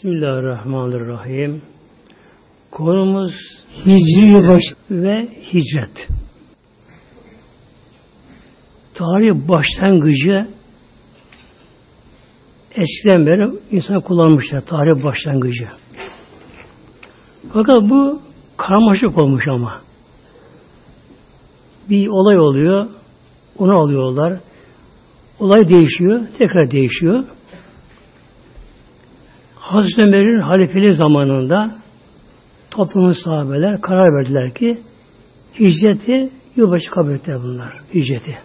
Bismillahirrahmanirrahim. Konumuz Hicri baş ve hicret. Tarih başlangıcı eskiden beri insan kullanmışlar tarih başlangıcı. Fakat bu karmaşık olmuş ama. Bir olay oluyor, onu alıyorlar. Olay değişiyor, tekrar değişiyor. Hazreti Ömer'in halifeli zamanında toplumun sahabeler karar verdiler ki hicreti yılbaşı kabul ettiler bunlar. Hicreti.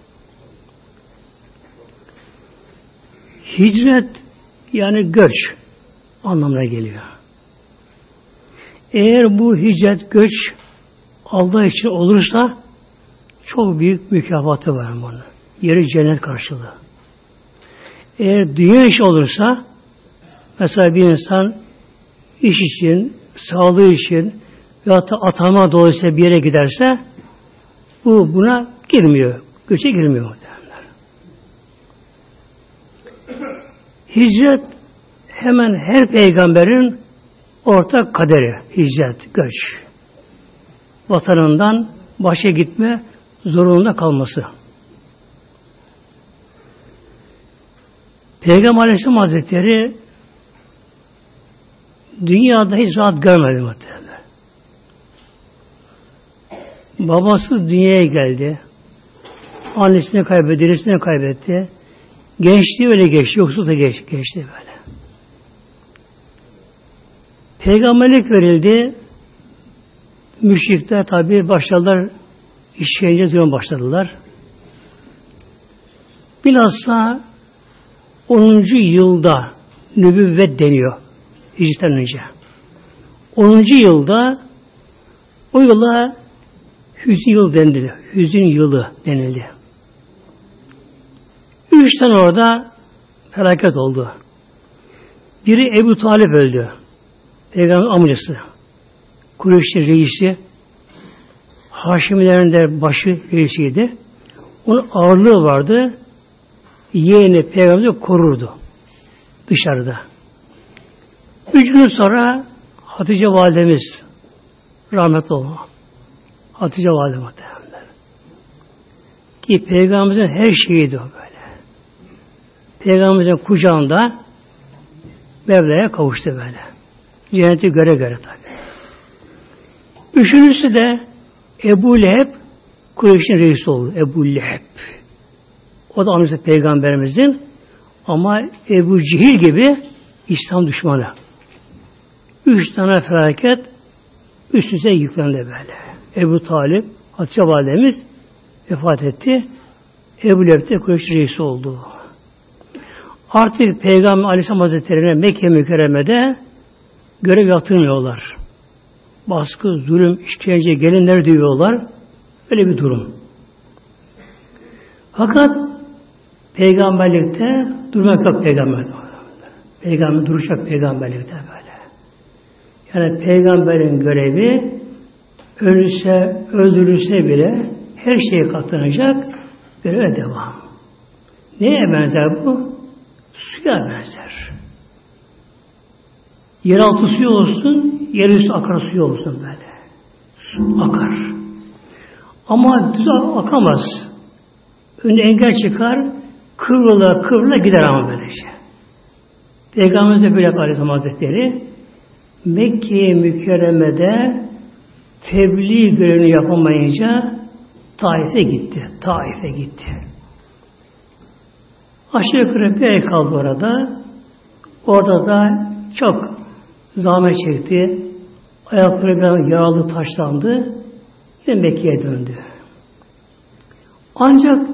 Hicret yani göç anlamına geliyor. Eğer bu hicret göç Allah için olursa çok büyük mükafatı var bunun. Yeri cennet karşılığı. Eğer dünya işi olursa mesela bir insan iş için, sağlığı için veyahut da atama dolayısıyla bir yere giderse bu buna girmiyor. Göçe girmiyor. Hicret hemen her peygamberin ortak kaderi. Hicret, göç. Vatanından başa gitme zorunda kalması. Peygamber Aleyhisselam Hazretleri dünyada hiç rahat görmedi muhtemelen. Babası dünyaya geldi. Annesini kaybetti, dedesini kaybetti. Gençliği öyle geçti, yoksul da geç, geçti böyle. Peygamberlik verildi. Müşrikler tabi başladılar, işkence diyor başladılar. Bilhassa 10. yılda nübüvvet deniyor. Hicretten önce. 10. yılda o yıla hüzün yıl denildi. Hüzün yılı denildi. Üç tane orada felaket oldu. Biri Ebu Talip öldü. Peygamber amcası. Kureyş'in reisi. Haşimilerin de başı reisiydi. Onun ağırlığı vardı. Yeğeni peygamberi korurdu. Dışarıda. Üç gün sonra Hatice validemiz rahmet oldu. Hatice validemiz ki peygamberimizin her şeyiydi o böyle. Peygamberimizin kucağında Mevla'ya kavuştu böyle. Cenneti göre göre tabi. Üçüncüsü de Ebu Leheb Kureyş'in reisi oldu. Ebu Leheb. O da anısı peygamberimizin ama Ebu Cihil gibi İslam düşmanı. Üç tane felaket üst üste yüklendi böyle. Ebu Talip, Hatice Validemiz vefat etti. Ebu Leheb de Kureyş reisi oldu. Artık Peygamber Aleyhisselam Hazretleri'ne Mekke mükerremede görev yaptırmıyorlar. Baskı, zulüm, işkence, gelinler diyorlar. Öyle bir durum. Fakat peygamberlikte durmak yok peygamber. Peygamber duracak peygamberlikte böyle. Yani peygamberin görevi ölürse, öldürülse bile her şeye katlanacak göreve devam. Neye benzer bu? suya benzer. Yeraltı suyu olsun, yerüstü akar suyu olsun böyle. Su akar. Ama düz akamaz. Önüne engel çıkar, kıvrıla kıvrıla gider ama böylece. Peygamberimiz de böyle Aleyhisselam Hazretleri Mekke mükerremede tebliğ görevini yapamayınca Taif'e gitti. Taif'e gitti. Aşağı yukarı bir ay kaldı orada. Orada da çok zahmet çekti. Ayakları biraz yaralı taşlandı. Yine Mekke'ye döndü. Ancak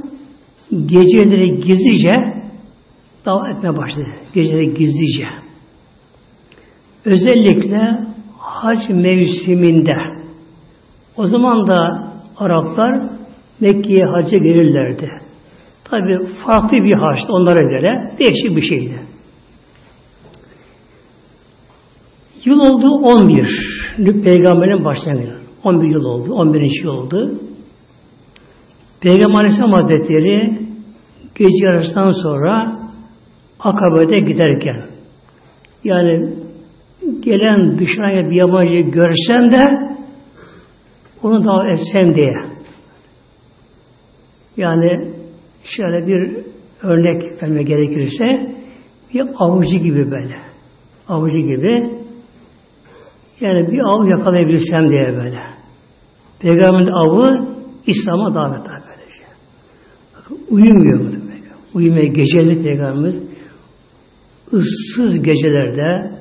geceleri gizlice davet etmeye başladı. Geceleri gizlice. Özellikle hac mevsiminde o zaman da Araplar Mekke'ye hacca gelirlerdi. Tabi farklı bir haçtı onlara göre. Değişik bir şeydi. Yıl oldu 11. Peygamberin başlangıcı. 11 yıl oldu. 11. yıl oldu. Peygamber Aleyhisselam Hazretleri gece yarısından sonra Akabe'de giderken yani gelen dışarıya bir yabancı görsem de onu davet etsem diye. Yani şöyle bir örnek verme gerekirse bir avcı gibi böyle. Avcı gibi yani bir av yakalayabilsem diye böyle. Peygamberin avı İslam'a davet böylece. Uyumuyor mu? Uyumaya gecelik Peygamberimiz ıssız gecelerde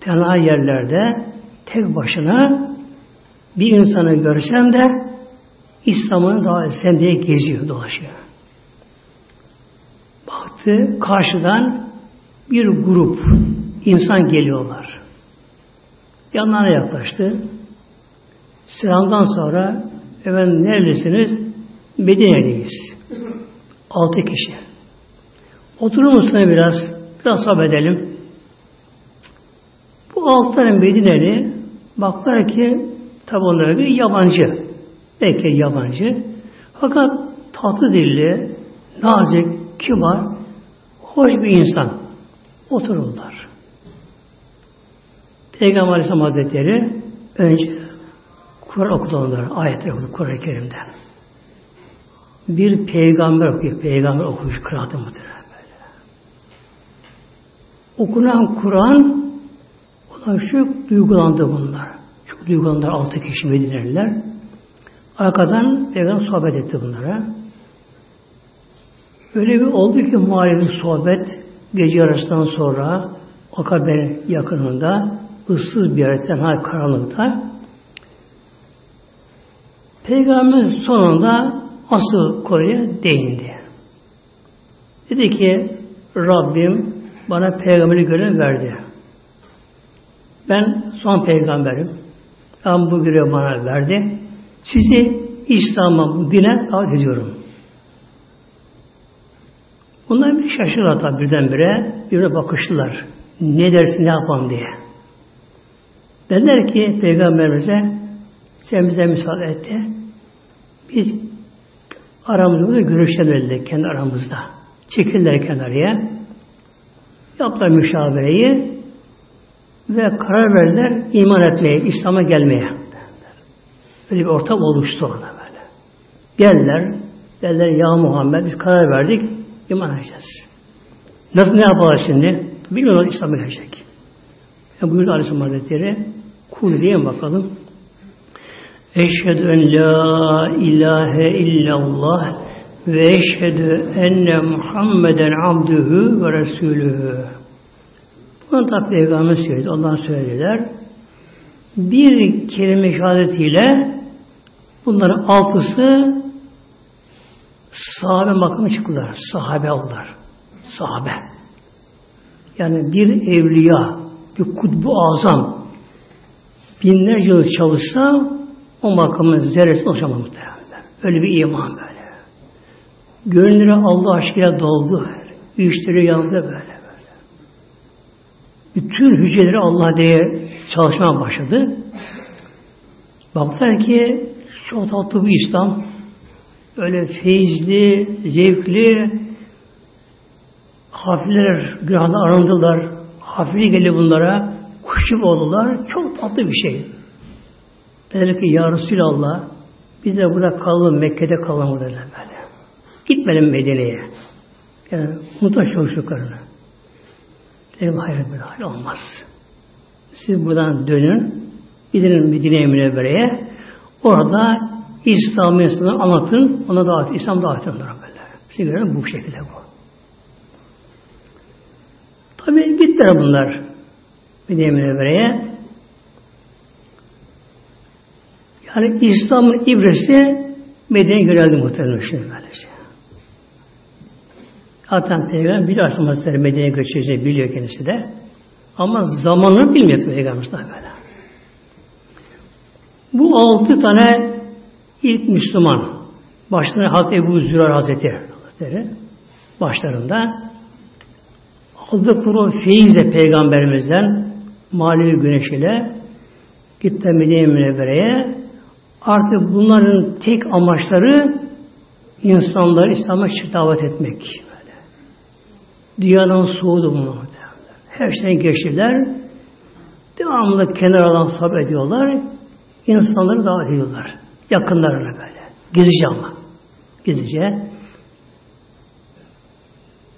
tenha yerlerde tek başına bir insanı görsem de İslam'ın davet etsem diye geziyor, dolaşıyor. Baktı karşıdan bir grup insan geliyorlar. Yanlarına yaklaştı. Selamdan sonra efendim neredesiniz? Medine'deyiz. Altı kişi. Oturur musunuz biraz? Biraz sohbet edelim. Bu altı Medineli baklar ki tabi onlara bir yabancı. Belki yabancı. Fakat tatlı dilli, nazik, kibar, hoş bir insan. Otururlar. Peygamber Aleyhisselam Hazretleri önce Kur'an okudu onlara. Ayetler okudu Kur'an-ı Kerim'den. Bir peygamber okuyor. Peygamber okumuş kıraatı muhtemelen böyle. Okunan Kur'an onlar çok duygulandı bunlar. Çok duygulandılar altı kişi Medineliler. Arkadan Peygamber sohbet etti bunlara. Öyle bir oldu ki muhalefet sohbet gece yarısından sonra Akabe yakınında ıssız bir yerde tenha karanlıkta Peygamber sonunda asıl konuya değindi. Dedi ki Rabbim bana peygamberi görev verdi. Ben son peygamberim. Ben bu görevi bana verdi. Sizi İslam'a, bu dine davet ediyorum. Bunlar bir şaşırdılar tabi birdenbire. Birbirine bakıştılar. Ne dersin, ne yapalım diye. Dediler ki Peygamberimize sen bize müsaade et de biz aramızda da görüşelim kendi aramızda. Çekildiler kenarıya. Yaptılar müşavireyi ve karar verdiler iman etmeye, İslam'a gelmeye. Böyle bir ortam oluştu orada böyle. Geldiler, dediler ya Muhammed biz karar verdik, iman edeceğiz. Nasıl ne yapalım şimdi? Bilmiyorlar İslam'a gelecek. Yani buyurdu Aleyhisselam Hazretleri, kul diye bakalım. Eşhedü en la ilahe illallah ve eşhedü enne Muhammeden abdühü ve resulühü. Bunu da Peygamber söyledi. Ondan söylediler. Bir kelime şehadetiyle bunların altısı sahabe makamı çıktılar. Sahabe oldular. Sahabe. Yani bir evliya, bir kutbu azam binlerce yıl çalışsa o makamın zerresi ulaşamaz muhtemelen. Öyle bir iman böyle. Gönlüne Allah aşkıyla doldu. Üçleri yandı böyle bütün hücreleri Allah diye çalışmaya başladı. Baktılar ki çok tatlı bir İslam. Öyle feyizli, zevkli, hafifler günahda arındılar. Hafifli geldi bunlara. Kuşup oldular. Çok tatlı bir şey. Dediler ki Ya Resulallah biz de burada kalalım, Mekke'de kalalım dediler böyle. Gitmedim Medine'ye. Yani muhtaç çocuklarına. Dedim hayır böyle hal olmaz. Siz buradan dönün. Gidin Medine-i Münevvere'ye. Orada İslam'ı İslam'ı anlatın. Ona davet, İslam davet edin böyle. Size göre bu şekilde bu. Tabi gittiler bunlar Medine-i Münevvere'ye. Yani İslam'ın ibresi Medine'ye yöneldi muhtemelen şimdi. Zaten Peygamber biliyor Hazretleri Medine'ye göçeceğini biliyor kendisi de. Ama zamanını bilmiyor Peygamber böyle. Bu altı tane ilk Müslüman başlarında Hazreti Ebu Zürar Hazretleri başlarında aldı kuru feyizle peygamberimizden manevi güneş ile gitti Medine Münevvere'ye artık bunların tek amaçları insanları İslam'a davet etmek. Dünyanın soğudu bunu. Her şeyden geçtiler. Devamlı kenardan sohbet ediyorlar. İnsanları davet ediyorlar. Yakınlarına böyle. Gizlice ama. Gizlice.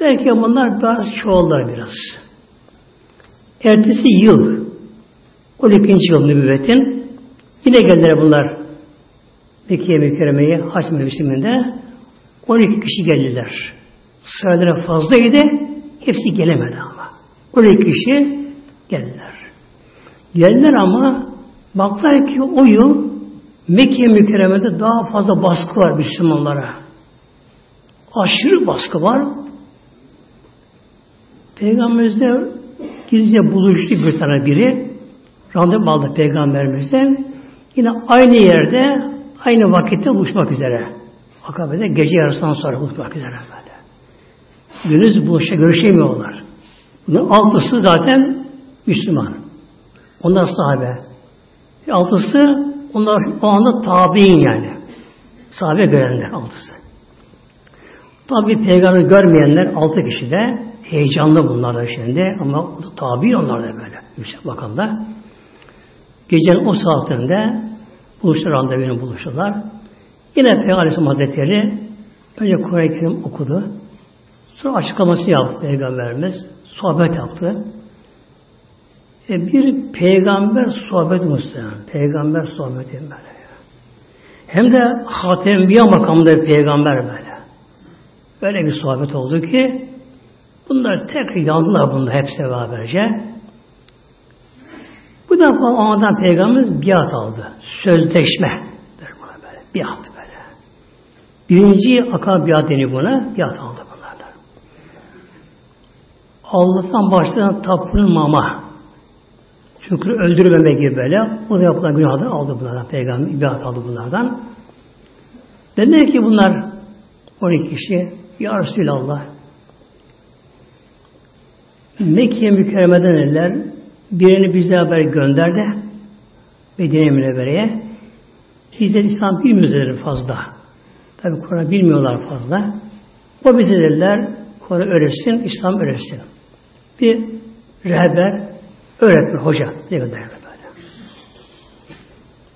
Belki bunlar biraz çoğallar biraz. Ertesi yıl 12. yıl nübüvvetin yine geldiler bunlar Mekke mükerremeyi haç mevsiminde 12 kişi geldiler. Sıraları fazlaydı. Hepsi gelemedi ama. 12 kişi geldiler. Geldiler ama baktılar ki o yıl Mekke mükerremede daha fazla baskı var Müslümanlara. Aşırı baskı var. Peygamberimizle gizlice buluştu bir tane biri. Randevu aldı Peygamberimizden. Yine aynı yerde, aynı vakitte buluşmak üzere. Akabe'de gece yarısından sonra buluşmak üzere böyle. Gündüz buluşa görüşemiyorlar. Bunun altısı zaten Müslüman. Onlar sahabe. Altısı onlar o anda tabi'in yani. Sahabe görenler altısı. Tabi peygamber görmeyenler altı kişi de heyecanlı bunlar da şimdi ama tabi onlar da böyle. Yüksek makamda. Gecenin o saatinde buluştu randevunu buluştular. Yine Peygamber Hazretleri önce Kur'an-ı Kerim okudu. Sonra açıklaması yaptı Peygamberimiz. Sohbet yaptı. E bir peygamber sohbeti muhtemelen. Peygamber sohbeti böyle. Hem de Hatem Enbiya makamında bir peygamber böyle. Böyle bir sohbet oldu ki bunlar tek yandılar bunda hepsi beraberce. Bu defa o anda peygamber biat aldı. Sözleşme. Böyle, biat böyle. Birinci akal biat deniyor buna. Biat aldı. Allah'tan başlayan tapınmama. Çünkü öldürmeme gibi böyle. O da yapılan günahları aldı bunlardan. Peygamber biat aldı bunlardan. Dediler ki bunlar 12 kişi Ya Resulallah Mekke mükerremeden eller birini bize haber gönderdi. Medine Münevvere'ye. Biz de İslam bilmiyoruz fazla. Tabi Kur'an bilmiyorlar fazla. O bize dediler Kur'an öğretsin, İslam öğretsin. Bir rehber, öğretmen, hoca gönderdi böyle.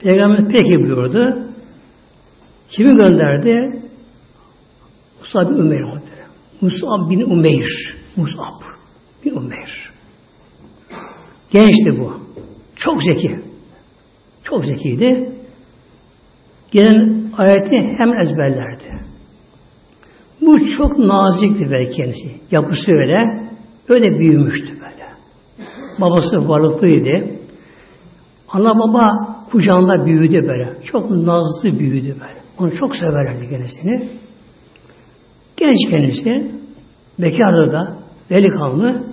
Peygamber peki buyurdu. Kimi gönderdi? Musab bin Umeyr. Musab bin Umeyr. Musab bin Umeyr. Gençti bu. Çok zeki. Çok zekiydi. Gelen ayeti hem ezberlerdi. Bu çok nazikti belki kendisi. Yapısı öyle. Öyle büyümüştü böyle. Babası varlıklıydı. Ana baba kucağında büyüdü böyle. Çok nazlı büyüdü böyle. Onu çok severlerdi kendisini. Genç kendisi, bekardı da, delikanlı,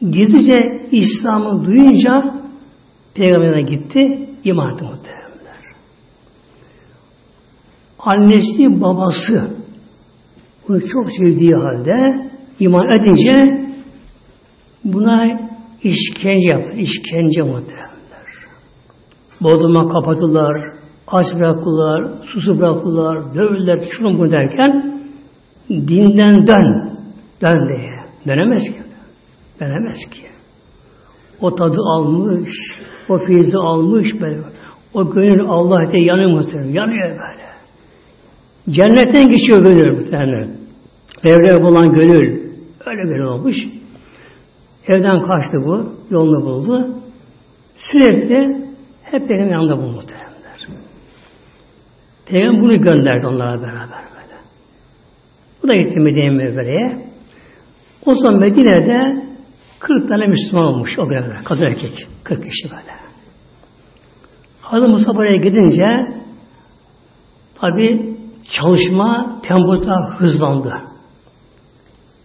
gizlice İslam'ı duyunca Peygamber'e gitti, iman etti muhtemelenler. Annesi, babası bunu çok sevdiği halde iman edince buna işkence yaptı. İşkence muhtemelenler. Bodruma kapattılar, aç bıraktılar, susu bıraktılar, dövüldüler, şunu bu derken dinden dön, dön diye. Dönemez ki. Dönemez ki. O tadı almış, o feyzi almış böyle. O gönül Allah diye yanıyor muhtemelen. Yanıyor böyle. Cennetten geçiyor gönül muhtemelen. Mevla'ya bulan gönül. Öyle gönül olmuş. Evden kaçtı bu. Yolunu buldu. Sürekli hep benim yanında bu muhteremler. Peygamber bunu gönderdi onlara beraber böyle. Bu da gitti Medine Mevle'ye. O zaman Medine'de 40 tane Müslüman olmuş o beraber. Kadın erkek. 40 kişi böyle. Hazreti Musa gidince tabi çalışma tempoda hızlandı.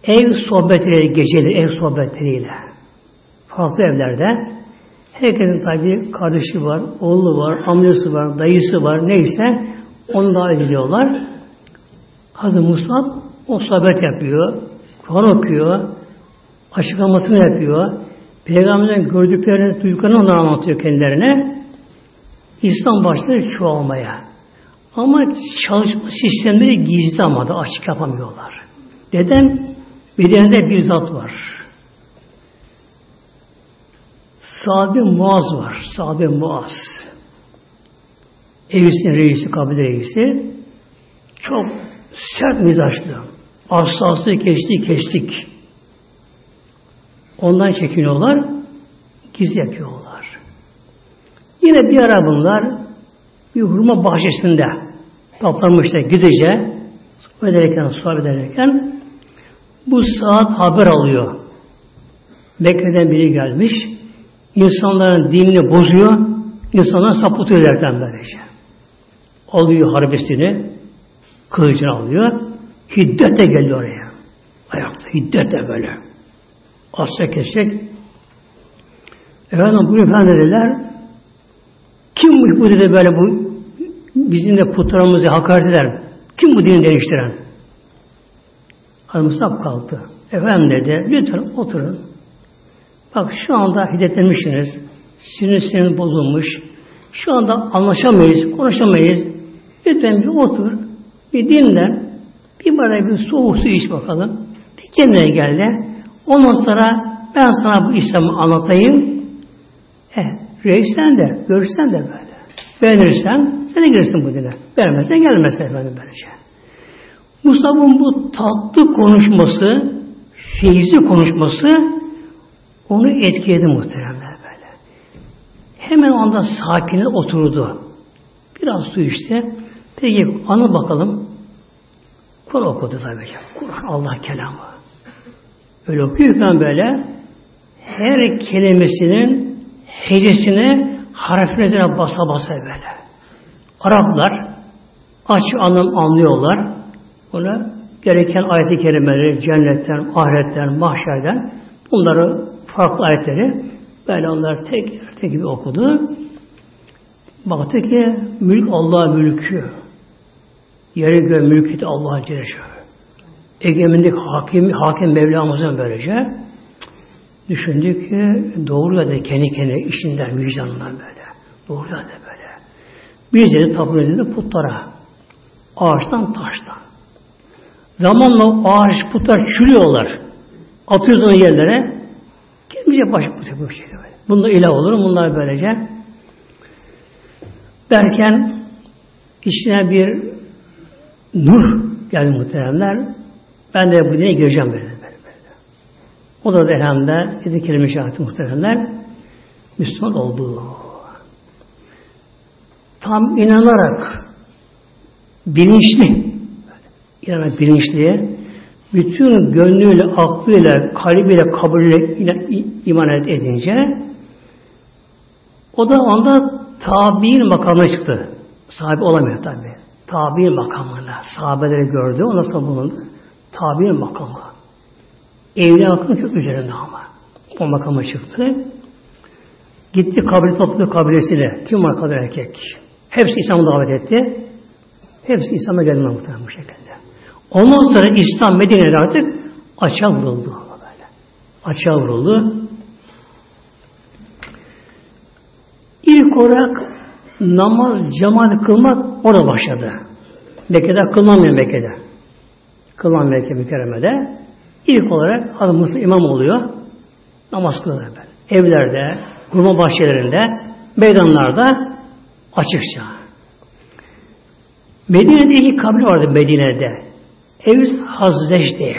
Ev sohbetleri geceleri, ev sohbetleriyle. Fazla evlerde herkesin tabi kardeşi var, oğlu var, amcası var, dayısı var, neyse onu da ediyorlar. Hazreti Musa o sohbet yapıyor, Kur'an okuyor, açıklamasını yapıyor. Peygamberden gördüklerini, duyduklarını onlara anlatıyor kendilerine. İslam başladı çoğalmaya. Ama çalışma sistemleri gizli ama da açık yapamıyorlar. Neden? Bedeninde bir zat var. Sa'd-ı Muaz var. Sa'd-ı Muaz. Evis'in reisi, kabile reisi. Çok sert mizaçlı. Hassası geçti, kestik. Ondan çekiniyorlar. Gizli yapıyorlar. Yine bir ara bunlar bir hurma bahçesinde toplanmışlar gizlice ederken, sohbet ederken bu saat haber alıyor. Mekke'den biri gelmiş. insanların dinini bozuyor. insanlar sapıtıyor derken böylece. Alıyor harbesini, kılıcını alıyor. Hiddete geliyor oraya. Ayakta hiddete böyle. Asya kesecek. Efendim bu efendim dediler kim bu dedi böyle bu bizim de putlarımızı hakaret eder. Kim bu dini değiştiren? Hanım sap kalktı. Efendim dedi, lütfen oturun. Bak şu anda hiddetlenmişsiniz. Sinir bozulmuş. Şu anda anlaşamayız, konuşamayız. Lütfen bir otur, bir dinle, bir bana bir soğuk su iç bakalım. Bir kendine gel de. Ondan sonra ben sana bu İslam'ı anlatayım. Eh, reisen de, görürsen de böyle. Beğenirsen sen de girersin bu dine. Beğenmezsen gelmezsen efendim böylece. Musab'ın bu tatlı konuşması, feyzi konuşması onu etkiledi muhteremler böyle. Hemen anda sakine oturdu. Biraz su içti. Peki anı bakalım. Kur'an okudu tabii. Kur'an Allah kelamı. Öyle okuyurken böyle her kelimesinin hecesine harfine üzerine basa basa böyle. Araplar aç anlam anlıyorlar. Ona gereken ayet-i kerimeleri cennetten, ahiretten, mahşerden bunları farklı ayetleri böyle onlar tek tek gibi okudu. Baktı ki mülk Allah mülkü. Yeri göğe mülkiyeti Allah'a Celle Egemenlik hakim, hakim Mevlamızın böylece düşündü ki doğru da kendi kendine işinden, vicdanından böyle. Doğru ya da böyle. Biz de tapın putlara. Ağaçtan, taştan. Zamanla ağaç, putlar çürüyorlar. Atıyoruz onu yerlere. Kendimize baş bu şey böyle. Bunda ilah olur, bunlar böylece. Derken içine bir nur geldi muhteremler. Ben de bu dine gireceğim böyle. O da elhamdülillah dedi kelime şahit muhteremler Müslüman oldu. Tam inanarak bilinçli inanarak bilinçli bütün gönlüyle, aklıyla, kalbiyle, kabulüyle iman edince o da onda tabi'in makamına çıktı. Sahibi olamıyor tabi. Tabi'in makamına. Sahabeleri gördü. Ona sonra bulundu. Tabi'in makamı. Evliya hakkında çok üzerinde ama. O makama çıktı. Gitti kabile topladı kabilesine. Kim var kadar erkek? Hepsi İslam'a davet etti. Hepsi İslam'a geldi muhtemelen bu şekilde. Ondan sonra İslam Medine'de artık açığa vuruldu. Böyle. Açığa vuruldu. İlk olarak namaz, cemaat kılmak orada başladı. Mekke'de kılınmıyor Mekke'de. Kılınan Mekke mükerremede. İlk olarak adamımız imam oluyor. Namaz kılıyor böyle. Evlerde, kurma bahçelerinde, meydanlarda açıkça. Medine'de iki kabile vardı Medine'de. Evs Hazreç diye.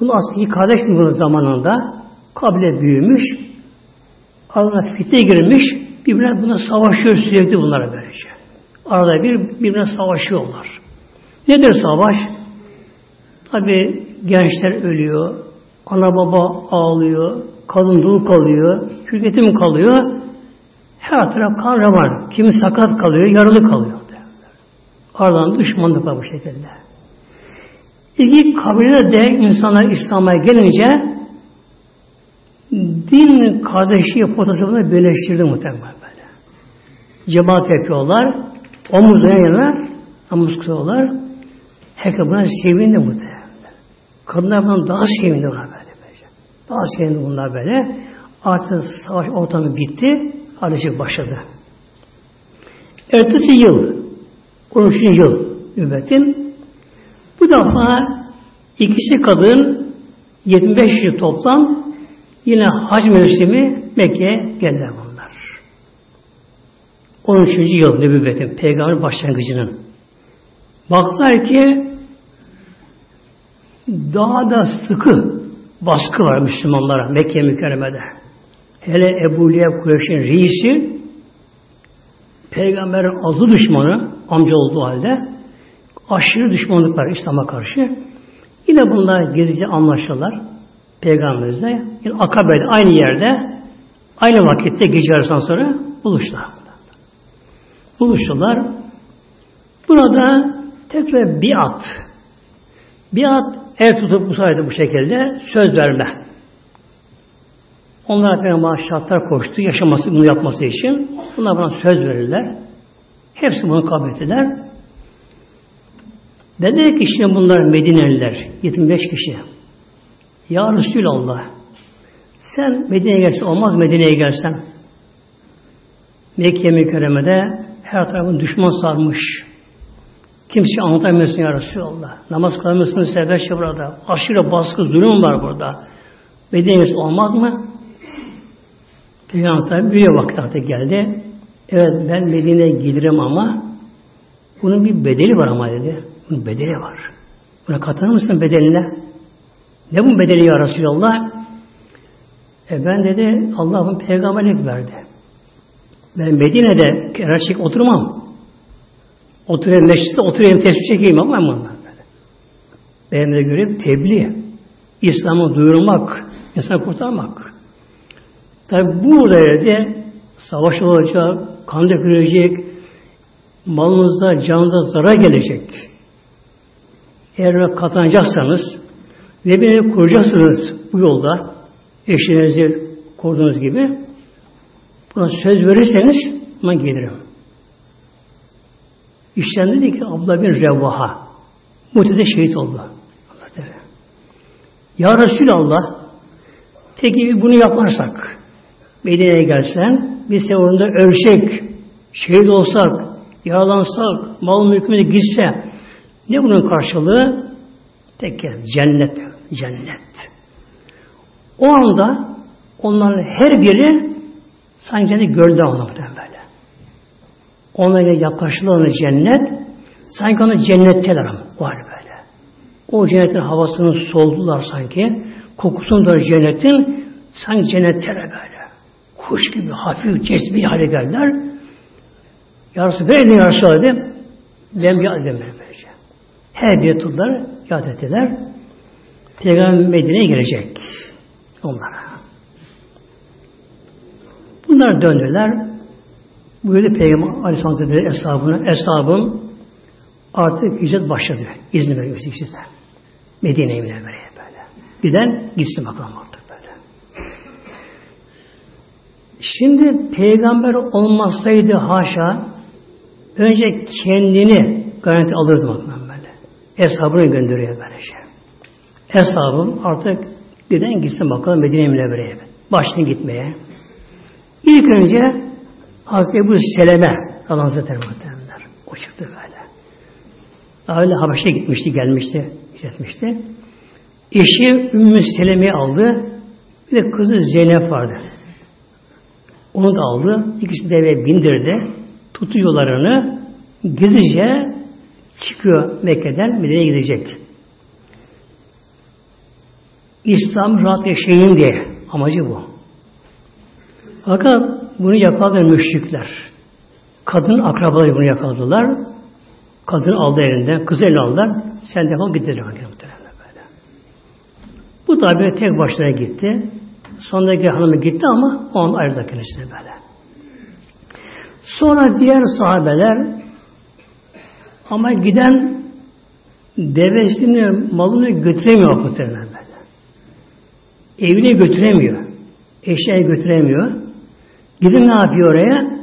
Bunun aslında iki kardeş bunun zamanında? Kabile büyümüş. Arada fitne girmiş. Birbirine buna savaşıyor sürekli bunlara böylece. Arada bir birbirine savaşıyorlar. Nedir savaş? Tabi gençler ölüyor. Ana baba ağlıyor. Kadın dul kalıyor. Çocuk kalıyor. Her taraf kan var. Kimi sakat kalıyor, yaralı kalıyor. Aradan düşmanlık var bu şekilde. İki kabile de insanlar İslam'a gelince din kardeşliği potansiyelini birleştirdi muhtemelen böyle. Cemaat yapıyorlar. Omuzuna yana omuz kılıyorlar. Herkes buna sevindi muhtemelen. Kadınlar bundan daha sevindi bunlar böyle. böyle. Daha sevindi bunlar böyle. Artık savaş ortamı bitti. Kardeşlik başladı. Ertesi yıl 13. yıl ümmetin bu defa ikisi kadın 75 yıl toplam Yine hac mevsimi Mekke'ye geldiler bunlar. 13. yıl nübüvvetin, peygamber başlangıcının. Baktılar ki daha da sıkı baskı var Müslümanlara Mekke mükerremede. Hele Ebu Leheb Kureyş'in reisi peygamberin azı düşmanı amca olduğu halde aşırı düşmanlık var İslam'a karşı. Yine bunlar gizlice anlaşırlar peygamberimizle. Yine Akabe'de aynı yerde aynı vakitte gece arasından sonra buluştular. Buluştular. Burada tekrar biat. Biat el tutup bu sayede bu şekilde söz verme. Onlar Peygamber şartlar koştu yaşaması, bunu yapması için. Bunlar bana söz verirler. Hepsi bunu kabul ettiler. Dedi ki şimdi bunlar Medineliler, 25 kişi. Ya Resulallah, sen Medine'ye gelsen olmaz Medine'ye gelsen. Mekke mükerremede her tarafın düşman sarmış. Kimse anlatamıyorsun ya Resulallah. Namaz kılamıyorsun sebeşçe burada. Aşırı baskı, zulüm var burada. Bedenimiz olmaz mı? Peygamber tabi vakit artık geldi. Evet ben Medine'ye gelirim ama bunun bir bedeli var ama dedi. Bunun bedeli var. Buna katılır mısın bedeline? Ne bu bedeli ya Resulallah? E ben dedi Allah'ın peygamberlik verdi. Ben Medine'de gerçek oturmam. Oturayım mecliste, oturayım tesbih çekeyim ama bunlar. Benim de görev tebliğ. İslam'ı duyurmak, insanı kurtarmak. Tabi burada yerde savaş olacak, kan dökülecek, malınızda, canınıza zarar gelecek. Eğer kazanacaksanız ve beni kuracaksınız bu yolda, eşinizi koruduğunuz gibi, buna söz verirseniz ben gelirim. İşten dedi ki abla bin Revvaha. Muhtede şehit oldu. Allah der. Ya Resulallah peki bunu yaparsak Medine'ye gelsen biz de orada ölsek, şehit olsak, yaralansak, mal mülkümüze gitse ne bunun karşılığı? Tek cennet. Cennet. O anda onların her biri sanki gördü anlamda böyle. Onlara yaklaşılan cennet sanki onu cennetteler ama o hal böyle. O cennetin havasını soldular sanki. Kokusunu da cennetin sanki cennetteler böyle. Kuş gibi hafif cesbi hale geldiler. Yarısı böyle yarısı öyle. Ben bir adım böylece. Her bir tuttular, yad ettiler. Peygamber Medine'ye girecek. Onlara. Bunlar döndüler. Buyurdu Peygamber Aleyhisselam Hazretleri eshabına, eshabım artık hicret başladı. İzni veriyor hicrete. Medine'ye Münevvere'ye böyle. Giden gitsin bakalım artık böyle. Şimdi peygamber olmasaydı haşa önce kendini garanti alırdı bakalım. Eshabını gönderiyor böyle şey. Eshabım artık giden gitsin bakalım Medine'ye Münevvere'ye. Başlayın gitmeye. İlk önce Hazreti Ebu Seleme Allah Hazretleri Muhteremler. O çıktı böyle. Daha öyle Habeş'e gitmişti, gelmişti, gitmişti. Eşi Ümmü Seleme'yi aldı. Bir de kızı Zeynep vardı. Onu da aldı. İkisi deveye bindirdi. Tutuyorlarını gizlice çıkıyor Mekke'den Medine'ye gidecek. İslam rahat yaşayın diye. Amacı bu. Fakat bunu yakaladı müşrikler. Kadın akrabaları bunu yakaladılar. Kadın aldı elinden, kız elini aldılar. Sen defol gittiler. Bu tabi tek başına gitti. Sondaki hanımı gitti ama o an ayrıldı kendisine böyle. Sonra diğer sahabeler ama giden devesini, malını götüremiyor muhtemelen böyle. Evine götüremiyor. Eşyayı götüremiyor. Gidin ne yapıyor oraya?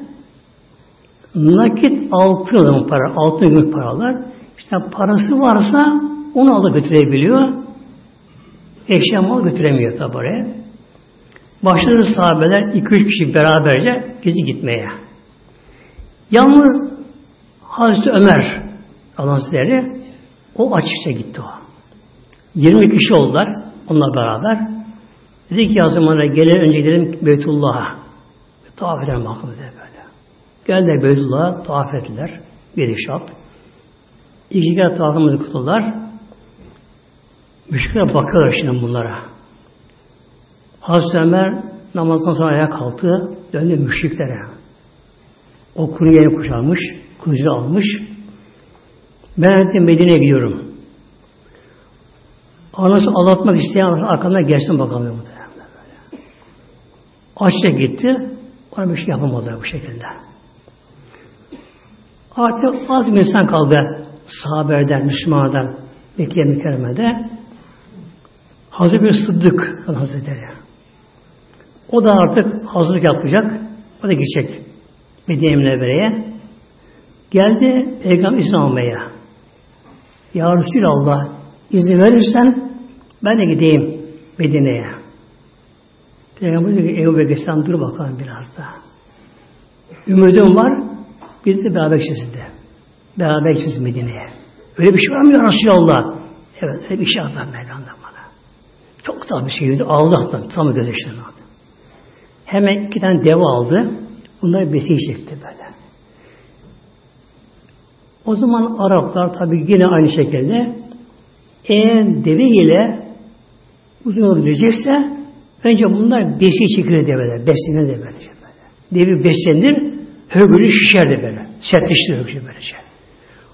Nakit altın adamın para, altın gümüş paralar. İşte parası varsa onu alıp götürebiliyor. Eşya mal götüremiyor tabi oraya. Başladı sahabeler iki üç kişi beraberce gezi gitmeye. Yalnız Hazreti Ömer Allah'ın sizleri o açıkça gitti o. 20 kişi oldular onunla beraber. Dedi ki ya zamana gelen önce gidelim Beytullah'a. Tavaf edelim dedi böyle. Geldiler Beytullah'a tavaf ettiler. Bir işat. İki kere tavafımızı kutlular. Müşrikler bakıyorlar şimdi bunlara. Hazreti Ömer namazdan sonra ayağa kalktı. Döndü müşriklere. O kuru yeni kuşalmış. Kılıcı almış. Ben de Medine'ye gidiyorum. Anası aldatmak isteyen arkamdan gelsin bakalım. Böyle. Açça gitti. Ona bir şey yapamadılar bu şekilde. Artık az bir insan kaldı sahabelerden, Müslümanlardan Mekke mükerremede. Hazreti Sıddık Hazretleri. O da artık hazırlık yapacak. O da gidecek Medine Münevvere'ye. Geldi Peygamber almaya. Ya Resulallah izin verirsen ben de gideyim Medine'ye. Peygamber diyor ki Ebu Bekir sen dur bakalım biraz daha. Ümidim var. Biz de beraber gideceğiz de. Beraber gideceğiz Medine'ye. Öyle bir şey var mı ya Resulallah? Evet öyle bir şey Allah Mevla'ndan bana. Çok da bir şeydi. Allah tam göz yaşlarını aldı. Hemen iki tane deve aldı. Bunları besleyecekti böyle. O zaman Araplar tabi yine aynı şekilde eğer deve ile uzun yol gidecekse önce bunlar besi çekilir develer. Beslenir de böyle. Devi beslenir, högülü şişer de böyle. Sertleştirir högülü böylece.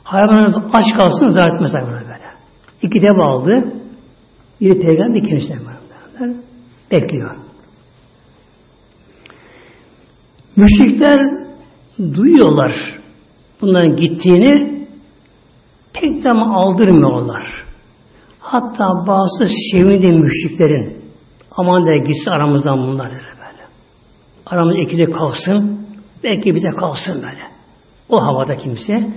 Hayvanlar aç kalsın zarar etmez hayvanlar böyle. İki deve aldı. Biri peygamber, ikincisi var. Bekliyor. Müşrikler duyuyorlar bunların gittiğini pek de ama aldırmıyorlar. Hatta bazı sevindi müşriklerin aman der gitsin aramızdan bunlar der böyle. Aramız ikili kalsın belki bize kalsın böyle. O havada kimse.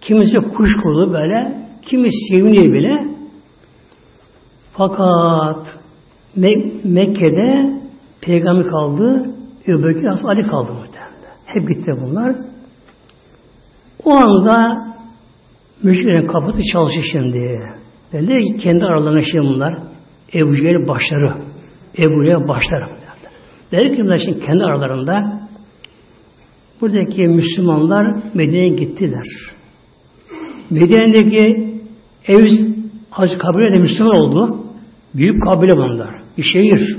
Kimisi kuş kulu böyle. Kimi seviniyor bile. Fakat Mekke'de peygamber kaldı. Öbürkü Ali kaldı muhtemelen. Hep gitti bunlar. O anda müşriklerin kapısı çalışır şimdi. Derler ki kendi aralarına şimdi bunlar Ebu Cehil başları. Ebu Cehil başları. Derler ki bunlar şimdi kendi aralarında buradaki Müslümanlar Medine'ye gittiler. Medine'deki Evs Hazreti kabile de Müslüman oldu. Büyük kabile bunlar. Bir şehir.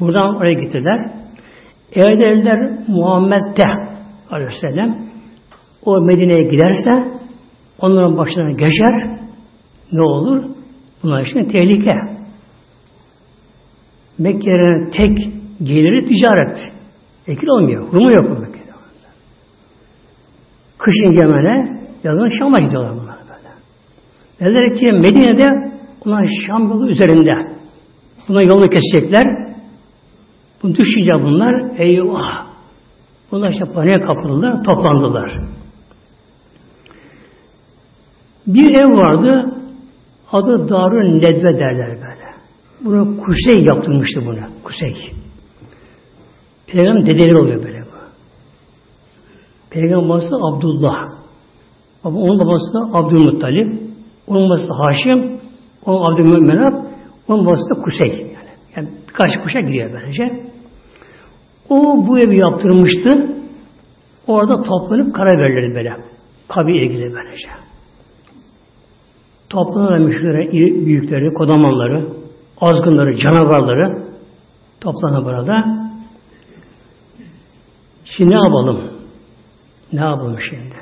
Buradan oraya gittiler. Eğer derler Muhammed de aleyhisselam o Medine'ye giderse onların başlarına geçer ne olur? Bunlar için tehlike. Mekke'nin tek geliri ticaret. Ekil olmuyor. Rumu yok Mekke'de. Kışın Yemen'e, yazın Şam'a gidiyorlar bunlar böyle. Derler ki Medine'de bunlar Şam yolu üzerinde. Buna yolunu kesecekler. Bunu düşünce bunlar eyvah. Bunlar işte paniğe kapıldılar, toplandılar. Bir ev vardı, adı Darül Nedve derler böyle. Bunu Kusey yaptırmıştı bunu, Kusey. Peygamber dedeleri oluyor böyle bu. Peygamber babası Abdullah. Ama onun babası da Abdülmuttalip. Onun babası da Haşim. Onun Abdülmenap. Onun babası da Kusey. Yani, yani birkaç kuşa giriyor böylece. O bu evi yaptırmıştı. Orada toplanıp karar verirlerdi böyle. Kabile ilgili böylece. Toplanırlar büyükleri, kodamanları, azgınları, canavarları toplanır burada. Şimdi ne yapalım? Ne yapalım şimdi?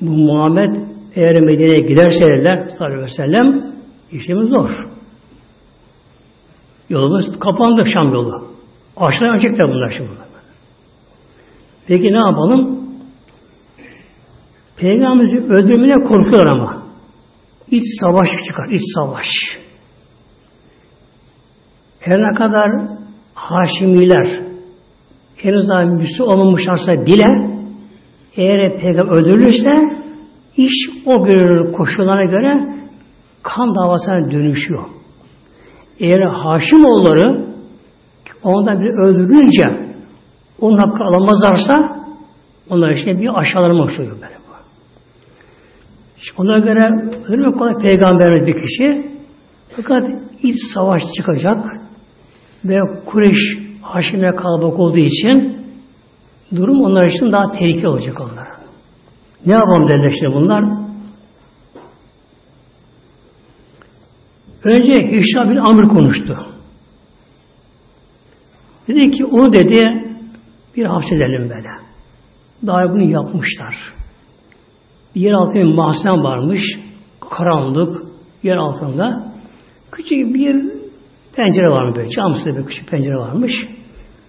Bu Muhammed eğer Medine'ye giderse derler sallallahu aleyhi ve sellem işimiz zor. Yolumuz kapandı Şam yolu. Açlar açıklar bunlar şimdi. Peki ne yapalım? Peygamberimizi öldürmeye korkuyorlar ama. İç savaş çıkar, iç savaş. Her ne kadar Haşimiler henüz daha Müslüman olmamışlarsa bile eğer peygamber öldürülürse iş o göre koşullarına göre kan davasına dönüşüyor. Eğer Haşimoğulları ondan bir öldürülünce onun hakkı alamazlarsa onlar işte bir aşağılarına oluyor böyle İşte ona göre öyle mi kolay peygamberimiz bir kişi Fakat iç savaş çıkacak ve Kureyş Haşim'e kalabalık olduğu için durum onlar için daha tehlikeli olacak onlara. Ne yapalım dediler işte bunlar. Önce Hişam bin Amr konuştu. Dedi ki onu dedi bir hapsedelim böyle. Daha bunu yapmışlar. Yer altında bir mahzen varmış. Karanlık yer altında. Küçük bir pencere varmış böyle. Camsız bir küçük pencere varmış.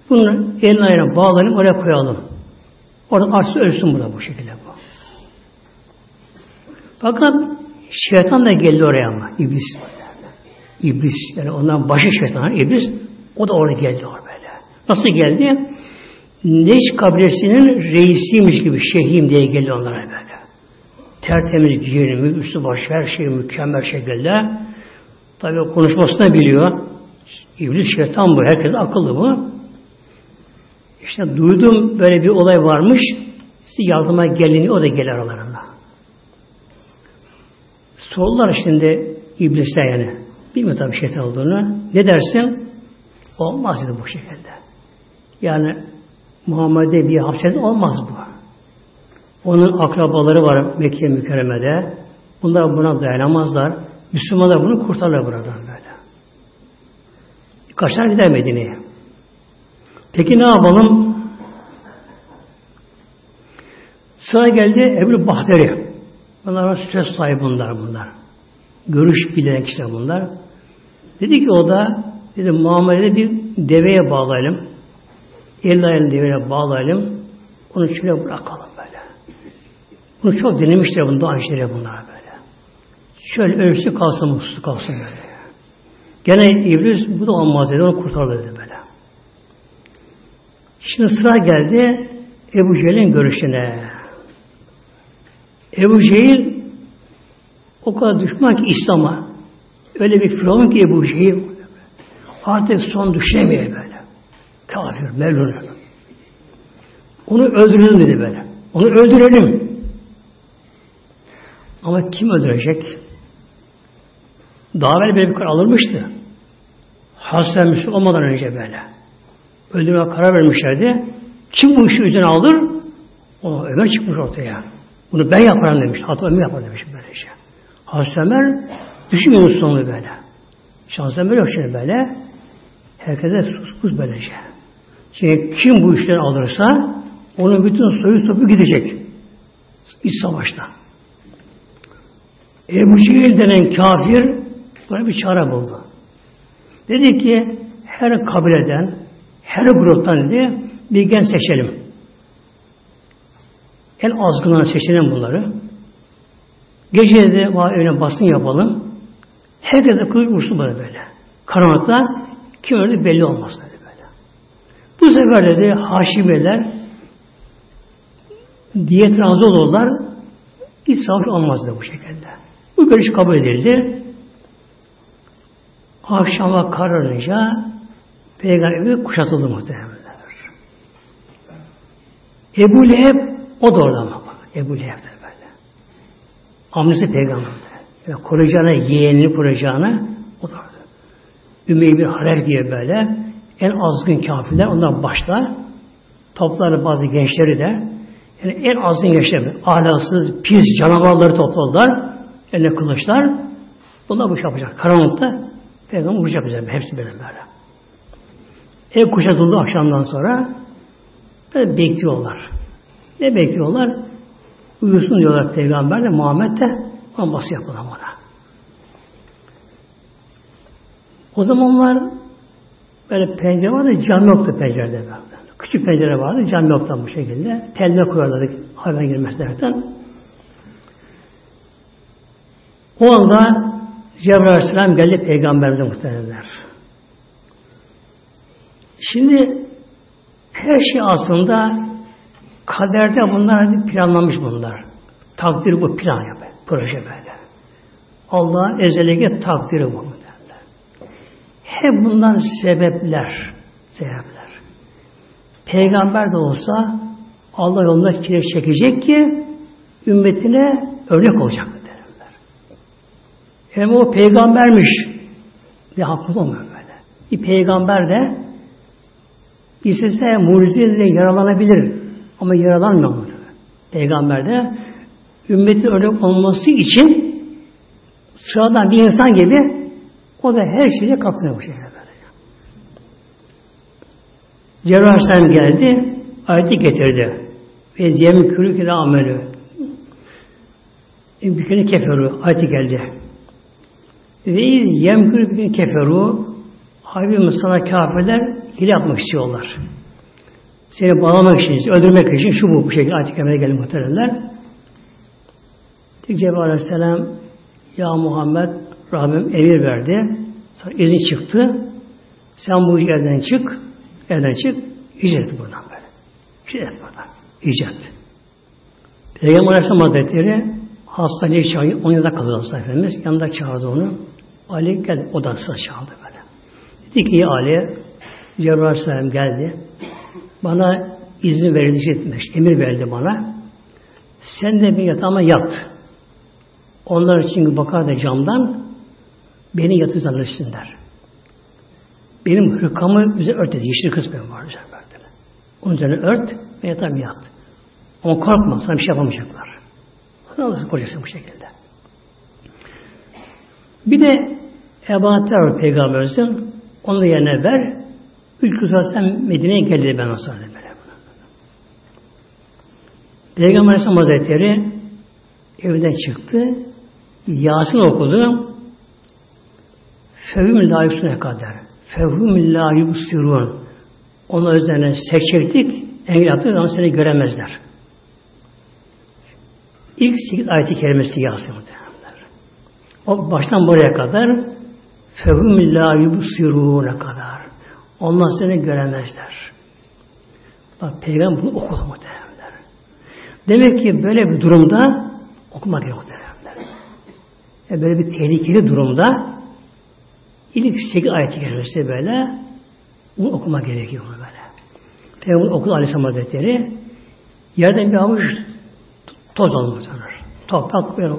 Bunu elin ayağına bağlayalım oraya koyalım. Orada açsa ölsün burada bu şekilde bu. Fakat şeytan da geldi oraya ama. İblis. İblis. Yani ondan başı şeytan. İblis. O da oraya geldi oraya böyle. Nasıl geldi? Neş kabilesinin reisiymiş gibi şehim diye geldi onlara böyle. Tertemiz giyinimi, üstü baş her şey mükemmel şekilde. Tabi konuşmasını biliyor. İblis şeytan bu. Herkes akıllı bu. İşte duydum böyle bir olay varmış. Size yardıma gelin o da gelir aralarında. Sordular şimdi iblise yani. Bilmiyor tabi şeytan olduğunu. Ne dersin? Olmaz dedi bu şekilde. Yani Muhammed'e bir hapset olmaz bu. Onun akrabaları var Mekke mükerremede. Bunlar buna dayanamazlar. Müslümanlar bunu kurtarırlar buradan böyle. Kaçar gider Medine'ye. Peki ne yapalım? Sıra geldi Ebru Bahteri. Bunlar söz sahibi bunlar bunlar. Görüş bilen kişiler bunlar. Dedi ki o da dedi Muhammed'e bir deveye bağlayalım. El ayağını deveye bağlayalım. Onu şöyle bırakalım. Bunu çok denemişler bunu daha önceleri bunlar böyle. Şöyle ölsün kalsın, mutsuz kalsın böyle. Gene iblis bu da olmaz dedi, onu kurtardı dedi böyle. Şimdi sıra geldi Ebu Cehil'in görüşüne. Ebu Cehil o kadar düşman ki İslam'a. Öyle bir firavun ki Ebu Cehil artık son düşemiyor böyle. Kafir, melun. Onu öldürelim dedi böyle. Onu öldürelim. Ama kim öldürecek? Daha evvel bir karar alınmıştı. Hasan Müslüman olmadan önce böyle. Öldürmeye karar vermişlerdi. Kim bu işi üzerine alır? O Ömer çıkmış ortaya. Bunu ben yaparım demiş. Hatta Ömer yapar demiş böylece. Hazreti Ömer düşünmüyor Müslümanlığı böyle. Şans Ömer yok şimdi böyle. Herkese sus pus böylece. Şimdi kim bu işleri alırsa onun bütün soyu sopu gidecek. İç savaşta. Ebu Cehil denen kafir böyle bir çare buldu. Dedi ki her kabileden, her gruptan dedi bir gen seçelim. En azgınlarını seçelim bunları. Gece de öyle basın yapalım. Herkes kılıç vursun böyle böyle. Karanlıkta kim öyle belli olmaz dedi böyle. Bu sefer dedi Haşimeler diyet razı olurlar. İç savaş olmazdı bu şekilde. Bu görüş kabul edildi. Akşama kararınca Peygamber kuşatıldı muhtemelen. Ebu Leheb o da orada ama. Ebu Leheb de böyle. Amcası peygamber. Yani koruyacağına, yeğenini koruyacağına o da orada. Ümmeyi bir harer diye böyle en azgın kafirler ondan başlar. Toplar bazı gençleri de yani en azgın gençler ahlaksız, pis canavarları topladılar. Eline kılıçlar. Bunlar bu şey yapacak. Karanlıkta Peygamber vuracak bize. Hepsi böyle böyle. Ev kuşatıldı akşamdan sonra böyle bekliyorlar. Ne bekliyorlar? Uyusun diyorlar Peygamber de Muhammed de ambası yapılan ona. O zamanlar böyle pencere vardı, cam yoktu pencerede. Küçük pencere vardı, cam yoktu bu şekilde. Telme koyarlardı hayvan girmesi. O anda Cebrail Aleyhisselam geldi Peygamber'de muhtemelenler. Şimdi her şey aslında kaderde bunlar planlanmış bunlar. Takdir bu plan yapıyor. Proje böyle. Allah'ın ezelege takdiri bu. Derler. Hep bundan sebepler. Sebepler. Peygamber de olsa Allah yolunda kireç çekecek ki ümmetine örnek olacak. Hem o peygambermiş. Ve haklı olmuyor böyle. Bir peygamber de istese mucizeyle yaralanabilir. Ama yaralanmıyor? Peygamber de ümmetin örnek olması için sıradan bir insan gibi o da her şeye katlanıyor bu şekilde böyle. Aleyhisselam geldi, ayeti getirdi. Ve yemin kürü kire amelü. Bir kere ayeti geldi. Ve yem kürü bir keferu, Habibim sana kafirler hile yapmak istiyorlar. Seni bağlamak için, öldürmek için şu bu bu şekilde ayet-i kerimede geldi muhteremler. Cebrail Aleyhisselam Ya Muhammed Rabbim emir verdi. Sonra izin çıktı. Sen bu yerden çık. Yerden çık. Hicret et buradan böyle. Hicret et buradan. Hicret. Peygamber Aleyhisselam Hazretleri hastaneye çağırdı. Onun yanında kaldı Hasta Efendimiz. Yanında çağırdı onu. Ali gel odasına çağırdı böyle. Dedi ki Ali Cebrail Aleyhisselam geldi. Bana izin verildi, şey emir verdi bana. Sen de bir yatağıma yat. Onlar için bakar da camdan beni yatı zannetsinler. Benim hırkamı bize ört dedi. Yeşil kısmı var üzerine. Onun üzerine ört ve yatağıma yat. Ama korkma, sana bir şey yapamayacaklar. Olursa koruyacaksın bu şekilde. Bir de ebahatler var Peygamberimizin. Onu yerine ver. Üç sonra sen Medine'ye geldi ben o sırada böyle. Peygamber Aleyhisselam Hazretleri evden çıktı. Yasin okudu. Fevhüm la yusune kadar. Fevhüm la yusirun. Onun üzerine sek çektik. Engel attık ama seni göremezler. İlk sekiz ayeti kerimesi Yasin O baştan buraya kadar fevhüm la yusirune kadar. Onlar seni göremezler. Bak Peygamber bunu okudu muhtemelenler. Demek ki böyle bir durumda okumak gerekiyor muhtemelenler. Yani böyle bir tehlikeli durumda ilk sekiz ayeti kerimesi böyle bunu okumak gerekiyor böyle. Peygamber okudu Aleyhisselam Hazretleri yerden bir avuç toz alınır. Toprak böyle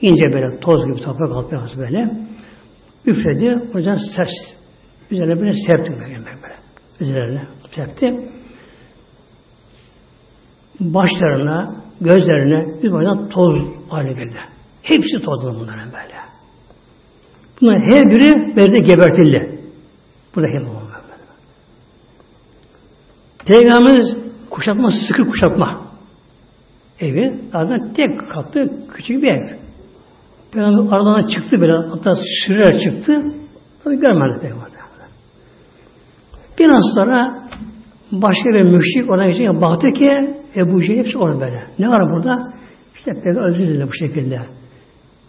ince böyle toz gibi toprak altı böyle üfledi. O yüzden ses Üzerine böyle serpti böyle böyle. Üzerine serpti. Başlarına, gözlerine bir böyle toz haline geldi. Hepsi tozlu bunların böyle. Bunlar her biri böyle gebertildi. Bu da hep olmalı. Peygamberimiz kuşatma, sıkı kuşatma. Evi, ardından tek katlı küçük bir ev. Peygamber aradan çıktı böyle, hatta sürer çıktı. Tabii görmedi Peygamber. Biraz sonra başka bir müşrik ona geçecek. Baktı ki Ebu Cehil hepsi orada böyle. Ne var burada? İşte pek özür diledi bu şekilde.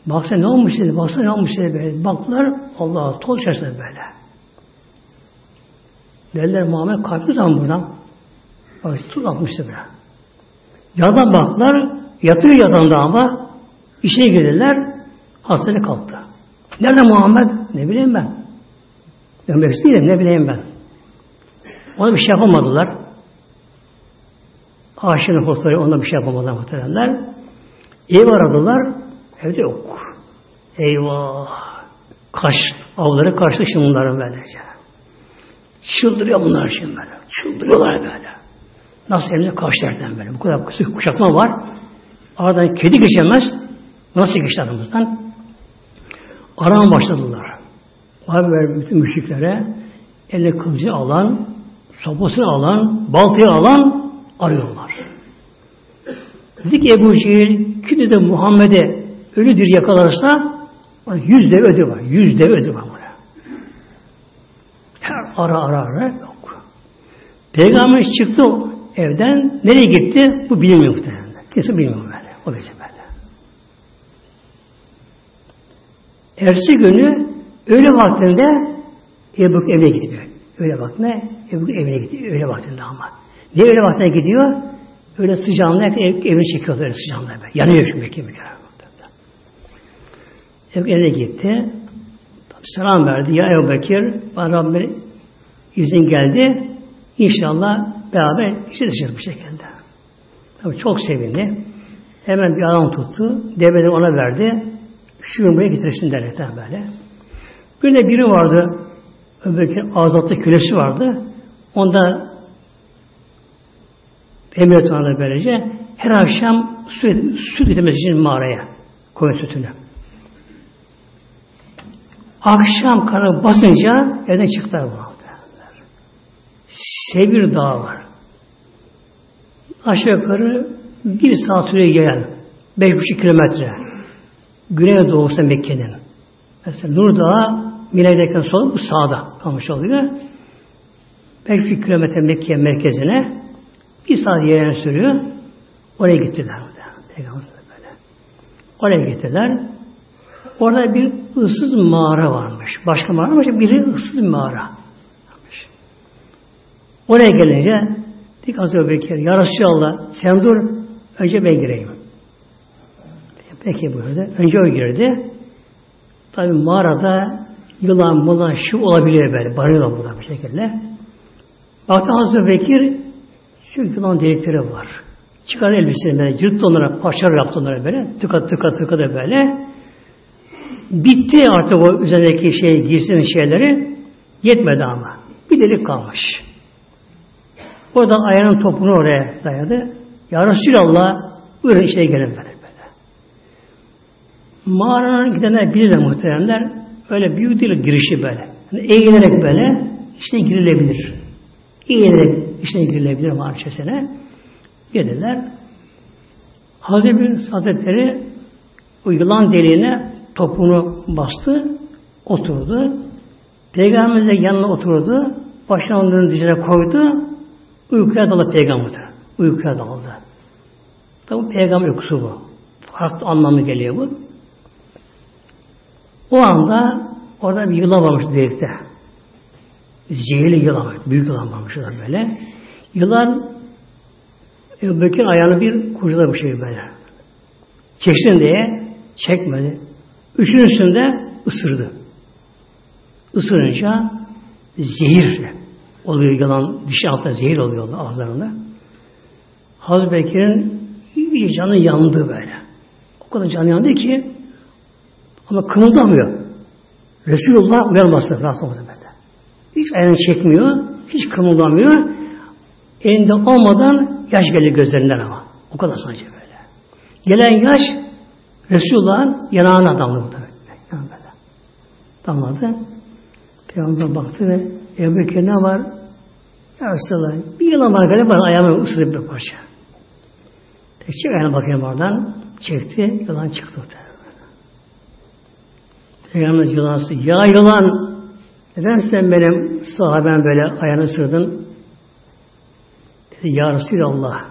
Baksana ne olmuş dedi. Baksana ne olmuş dedi böyle. Baktılar Allah toz içerisinde böyle. Dediler Muhammed kalktı zaman buradan. Tuz atmıştı böyle. Yandan baktılar. Yatıyor yatağında ama işe girdiler. Hastane kalktı. Nerede Muhammed? Ne bileyim ben. Ben değilim ne bileyim ben. Ona bir şey yapamadılar. Aşırı hostları ona bir şey yapamadılar muhteremler. Ev aradılar. Evde yok. Eyvah. Kaç, avları kaçtı şimdi bunların böylece. Çıldırıyor bunlar şimdi böyle. Çıldırıyorlar böyle. Nasıl evde kaçlardan böyle. Bu kadar kuşatma var. Aradan kedi geçemez. Nasıl geçti aramızdan? Arama başladılar. Haber bütün müşriklere eline kılıcı alan, sopasını alan, baltayı alan arıyorlar. Dedi ki Ebu Cehil kimde de Muhammed'e ölüdür yakalarsa yüz dev ödü var. Yüz dev ödü var buna. Her ara ara ara yok. Peygamber çıktı evden. Nereye gitti? Bu bilmiyor muhtemelen. Kimse bilmiyor böyle. O gece böyle. Ersi günü öğle vaktinde Ebu evine gidiyor. Öyle vaktinde Ebu evine gidiyor. Öyle vaktinde ama. Ne öyle vaktine gidiyor? Öyle sıcağında ev, evini çekiyor öyle sıcağında. Böyle. Yanıyor çünkü Mekke bir kere. Ebu evine gitti. Selam verdi. Ya Ebu Bekir bana Rabbim izin geldi. İnşallah beraber işe düşeceğiz bu şekilde. Tabii çok sevindi. Hemen bir adam tuttu. Devede ona verdi. Şu buraya getirsin derken böyle. Bir de biri vardı. Öbürki azatlı kölesi vardı. Onda emret ona böylece her akşam su, süt getirmesi için mağaraya koyun sütünü. Akşam karı basınca evden çıktılar bu Sevir Dağı var. Aşağı yukarı bir saat süreye gelen beş buçuk kilometre güney doğusu Mekke'nin. Mesela Nur Dağı Mine'deyken sol bu sağda kalmış oluyor. Beş buçuk kilometre Mekke merkezine bir saat yere sürüyor. Oraya gittiler. Peygamber böyle. Oraya gittiler. Orada bir ıssız mağara varmış. Başka mağara varmış. Biri ıssız mağara. Oraya gelince dik Hazreti Bekir, Ya Resulallah sen dur, önce ben gireyim. Peki buyurdu. Önce o girdi. Tabi mağarada yılan, mulan, şu olabiliyor böyle. Barınıyorlar burada bir şekilde. Baktı Hazreti Bekir şu yılan delikleri var. Çıkar elbiseni böyle, yırttı onlara, paşar yaptı onlara böyle. Tıka tıka tıka da böyle. Bitti artık o üzerindeki şey, giysinin şeyleri. Yetmedi ama. Bir delik kalmış. Orada ayağının topunu oraya dayadı. Ya Resulallah buyurun içine gelin böyle böyle. Mağaranın gidenler bilirler muhteremler. Öyle büyük değil girişi böyle. Yani eğilerek böyle içine girilebilir. Eğilerek içine girilebilir mağara içerisine. Gelirler. Hazreti bir Hazretleri o yılan deliğine topunu bastı, oturdu. Peygamber de yanına oturdu. Başını dizine koydu. Uykuya daldı peygamber. Uykuya daldı. Tabi peygamber uykusu bu. Farklı anlamı geliyor bu. O anda orada bir yılan varmış delikte. Zehirli yılan Büyük yılan varmış orada böyle. Yılan Ebu Bekir ayağını bir kurcaladı bu şey böyle. Çeksin diye çekmedi. Üçüncüsünde ısırdı. Isırınca zehir oluyor yılan dişi altında zehir oluyor ağızlarında. Hazreti Bekir'in iyice canı yandı böyle. O kadar canı yandı ki ama kımıldamıyor. Resulullah rahatsız olmasın böyle. Hiç ayağını çekmiyor, hiç kımıldamıyor. Elinde olmadan yaş geliyor gözlerinden ama. O kadar sadece böyle. Gelen yaş Resulullah'ın yanağına damladı. Damladı. Peygamber baktı ve Ebu ne var? Ya Resulallah bir yılan bana ayağımı ısırıp bir parça. Peki çek ayağına bakayım oradan. Çekti. Yılan çıktı. Peygamberimiz yılansı. Ya yılan neden sen benim sahabem böyle ayağını ısırdın? Dedi Ya Resulallah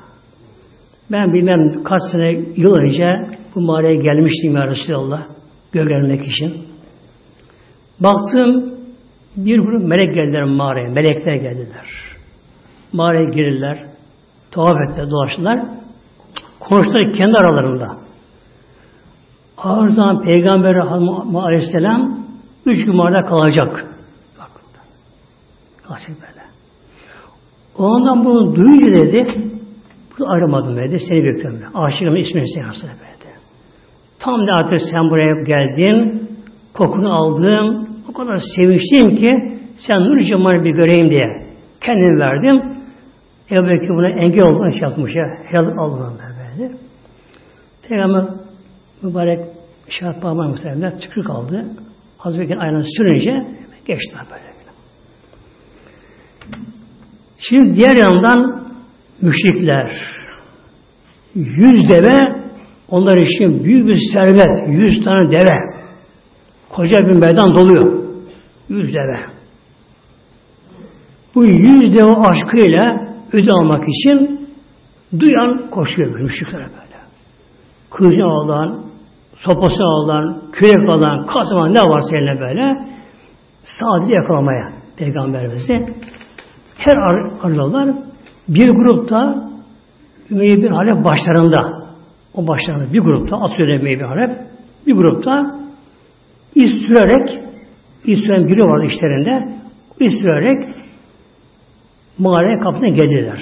ben bilmem kaç sene yıl önce bu mağaraya gelmiştim ya Resulallah. Gölgelenmek için. Baktım bir grup melek geldiler mağaraya. Melekler geldiler. Mağaraya girirler. Tuhaf ettiler, dolaştılar. Konuştular kendi aralarında. Ağır zaman Peygamber Aleyhisselam üç gün mağarada kalacak. Bak, kalacak böyle. Ondan bunu duyunca dedi, bu ayrılmadım dedi, seni bekliyorum. Aşıkımın ismini seyahatsın dedi. Tam da artık sen buraya geldin, kokunu aldım, kadar sevinçliyim ki sen nur cemalini bir göreyim diye kendimi verdim. Ebu Bekir buna engel olduğunu şey yapmış ya. Helal Allah'ın böyle. Peygamber mübarek şahit parmağı muhtemelen tükür kaldı. Hazreti Bekir'in ayağını sürünce geçti böyle. Şimdi diğer yandan müşrikler yüz deve onlar için büyük bir servet. Yüz tane deve. Koca bir meydan doluyor. Yüz deve. Bu yüz deve aşkıyla ödül almak için duyan koşuyor müşriklere böyle. Kılıcı alan, sopası alan, kürek alan, kazma ne varsa eline böyle sadece yakalamaya peygamberimizi her ar arıyorlar. Bir grupta Ümeyye bin Halep başlarında o başlarında bir grupta atıyor Ümeyye bin Halep bir grupta iz sürerek iz süren vardı işlerinde iz sürerek mağaraya kapına geldiler.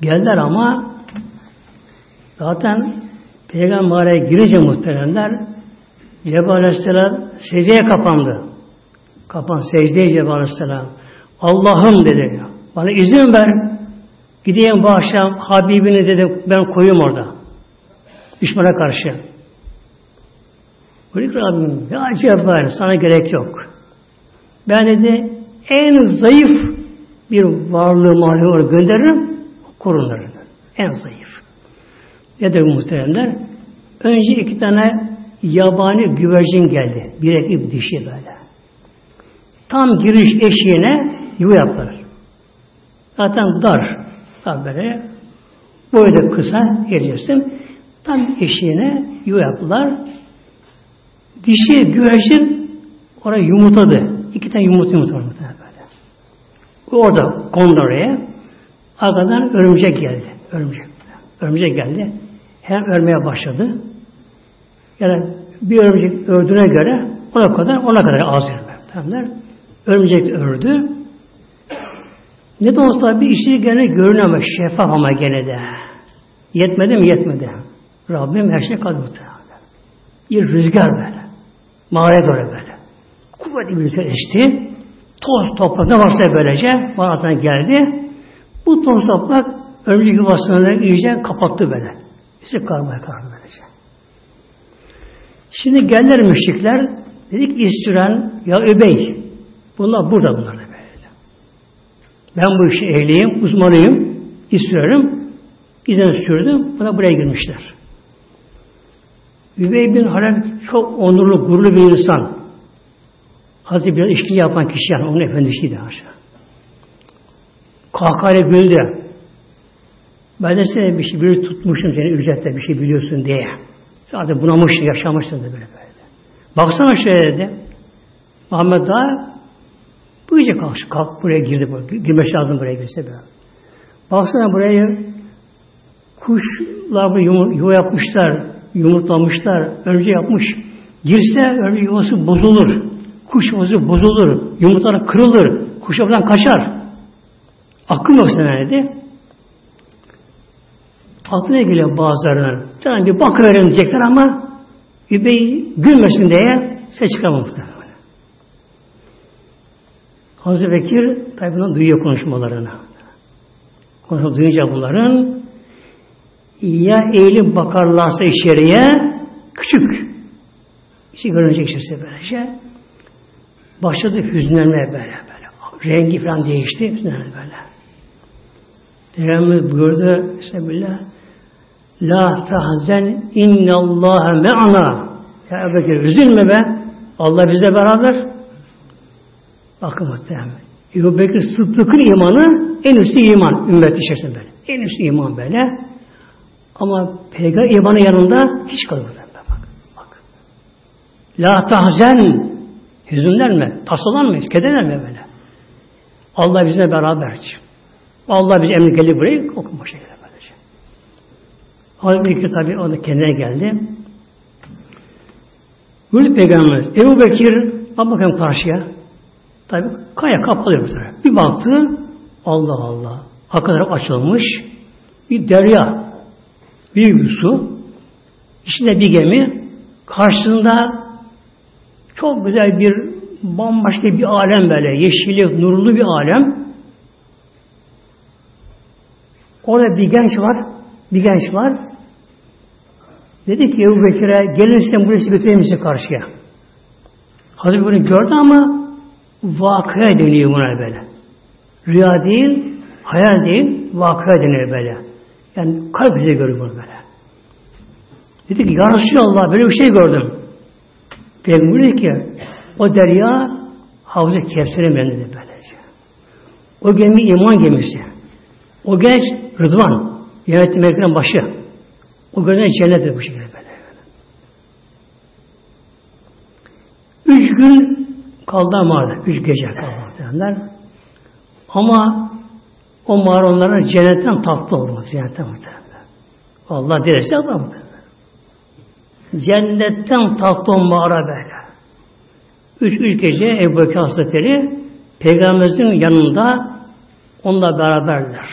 Geldiler ama zaten Peygamber mağaraya girince muhteremler Cebrail Aleyhisselam secdeye kapandı. Kapan secdeye Cebrail Aleyhisselam. Allah'ım dedi. Bana izin ver. Gideyim bu akşam Habibini dedi ben koyayım orada. Düşmana karşı. Buyur Rabbim ya Cebrail sana gerek yok. Ben dedi en zayıf bir varlığı mahluğu gönderirim korunur. En zayıf. Ne de muhteremler? Önce iki tane yabani güvercin geldi. Bir erkek dişi böyle. Tam giriş eşiğine yuva yapar. Zaten dar. Böyle boyu kısa geleceksin. Tam eşiğine yuva yaptılar. Dişi güvercin oraya yumurtadı. İki tane yumurta yumurta böyle. Orada kondu oraya. Arkadan örümcek geldi. Örümcek. Örümcek geldi. Hem örmeye başladı. Yani bir örümcek ördüğüne göre ona kadar ona kadar az yerler. Örümcek ördü. Ne de olsa bir işi gene görünüyor şeffaf ama gene de. Yetmedi mi? Yetmedi. Rabbim her şey kaldı Bir rüzgar böyle. Mağaraya doğru böyle. Kuvvetli bir rüzgar esti. Toz toprak ne varsa böylece mağaradan geldi. Bu toz toprak örümcek yuvasını iyice kapattı böyle. Bizi karmaya karmaya böylece. Şimdi geldiler müşrikler. Dedik istiren ya Übey. Bunlar burada bunlar da böyle. Ben bu işi ehliyim, uzmanıyım, istiyorum. İzin sürdüm. Buna buraya girmişler. Übey bin Halef çok onurlu, gururlu bir insan. Hazreti biraz işkence yapan kişi yani onun efendisiydi aşağı. Kahkahayla güldü. Ben de seni bir şey bir tutmuşum seni ücretle bir şey biliyorsun diye. Zaten bunamışsın, yaşamışsın da böyle böyle. Baksana şöyle dedi. Muhammed daha bu iyice kalk, kalk buraya girdi. Girmesi lazım buraya girse böyle. Baksana buraya kuşlar bir yuva yapmışlar, yumurtlamışlar, önce yapmış. Girse önce yuvası bozulur. Kuş yuvası bozulur. Yumurtalar kırılır. Kuş oradan kaçar. Akıl yok dedi. Aklına geliyor bazılarının. Tamam bir bakıverin diyecekler ama Übey gülmesin diye ses çıkamamışlar. Hazreti Bekir tabi bundan duyuyor konuşmalarını. Konuşma duyunca bunların ya eğilip bakarlarsa içeriye küçük işi görünecek işte böylece başladı hüzünlenmeye böyle böyle. Rengi falan değişti hüzünlenmeye böyle. Peygamber buyurdu Bismillah La tahzen innallâhe me'ana Ya Ebu üzülme be Allah bize beraber Bakın muhtemelen. Ebu Bekir Sıddık'ın imanı en üstü iman. Ümmet içerisinde böyle. En üstü iman böyle. Ama peygamber imanı yanında hiç kalmadı. Bak. bak. La tahzen hüzünlenme, tasalanma, kederlenme böyle. Allah bize beraberdir. Allah bizi emri geldi buraya okuma şekilde böylece. Hazreti Bekir tabi o da kendine geldi. Buyurdu Peygamber Ebu Bekir bak bakalım karşıya. Tabi kaya kapalı bu taraf. Bir baktı Allah Allah. Hakikaten açılmış bir derya. Bir su. İçinde bir gemi. Karşısında çok güzel bir bambaşka bir alem böyle. Yeşili, nurlu bir alem. Orada bir genç var. Bir genç var. Dedi ki Ebu Bekir'e gelin sen burası götüreyim misin karşıya? Hazreti bunu gördü ama vakıya deniyor buna böyle. Rüya değil, hayal değil, vakıya deniyor böyle. Yani kalp bize görüyor böyle. Dedi ki, Ya Resulallah böyle bir şey gördüm. Peygamber dedi ki, o derya Havza Kevser'e mendedi böylece. O gemi iman gemisi. O genç Rıdvan, yönetim meleklerin başı. O gönül cennettir bu şekilde böyle. Üç gün Kaldı mağarada. Üç gece kaldı Ama o mağara onlara cennetten tatlı olmaz. Cennetten muhtemelen. Allah dilerse yapar muhtemelen. Cennetten tatlı o mağara böyle. Üç, üç gece Ebu Bekir Hazretleri Peygamberimizin yanında onunla beraberler.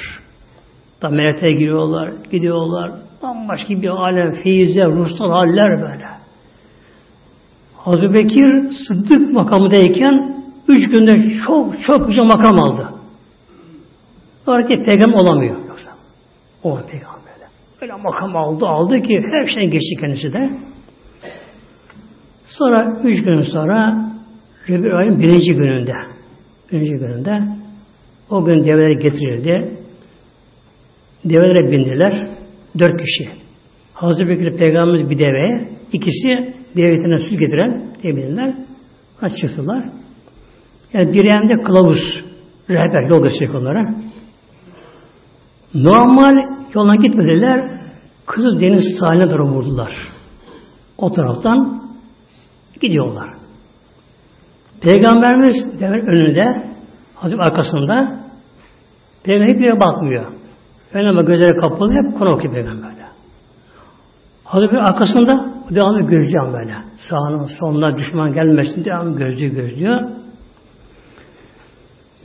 Da melekler giriyorlar, gidiyorlar. Bambaşka bir alem, feyize, ruhsal haller böyle. Hazreti Bekir Sıddık makamındayken üç günde çok çok güzel makam aldı. Oradaki peygamber olamıyor. Yoksa. O peygamber. Öyle makam aldı aldı ki her şeyden geçti kendisi de. Sonra üç gün sonra Rebir ayın birinci gününde birinci gününde o gün develer getirildi. Develere bindiler. Dört kişi. Hazreti Bekir Peygamberimiz bir deveye, ikisi devletine su getiren demirler. Çıktılar. Yani bir yerde kılavuz, rehber, yol gösterecek onlara. Normal yoluna gitmediler. Kızıl Deniz sahiline doğru vurdular. O taraftan gidiyorlar. Peygamberimiz demek önünde, Hazreti arkasında Peygamber hiçbir bakmıyor. Önüne gözleri kapalı hep Kur'an okuyor Peygamberle. Hazreti arkasında devamlı gözlüyor böyle. Sağına soluna düşman gelmesin devamlı gözlüyor gözlüyor.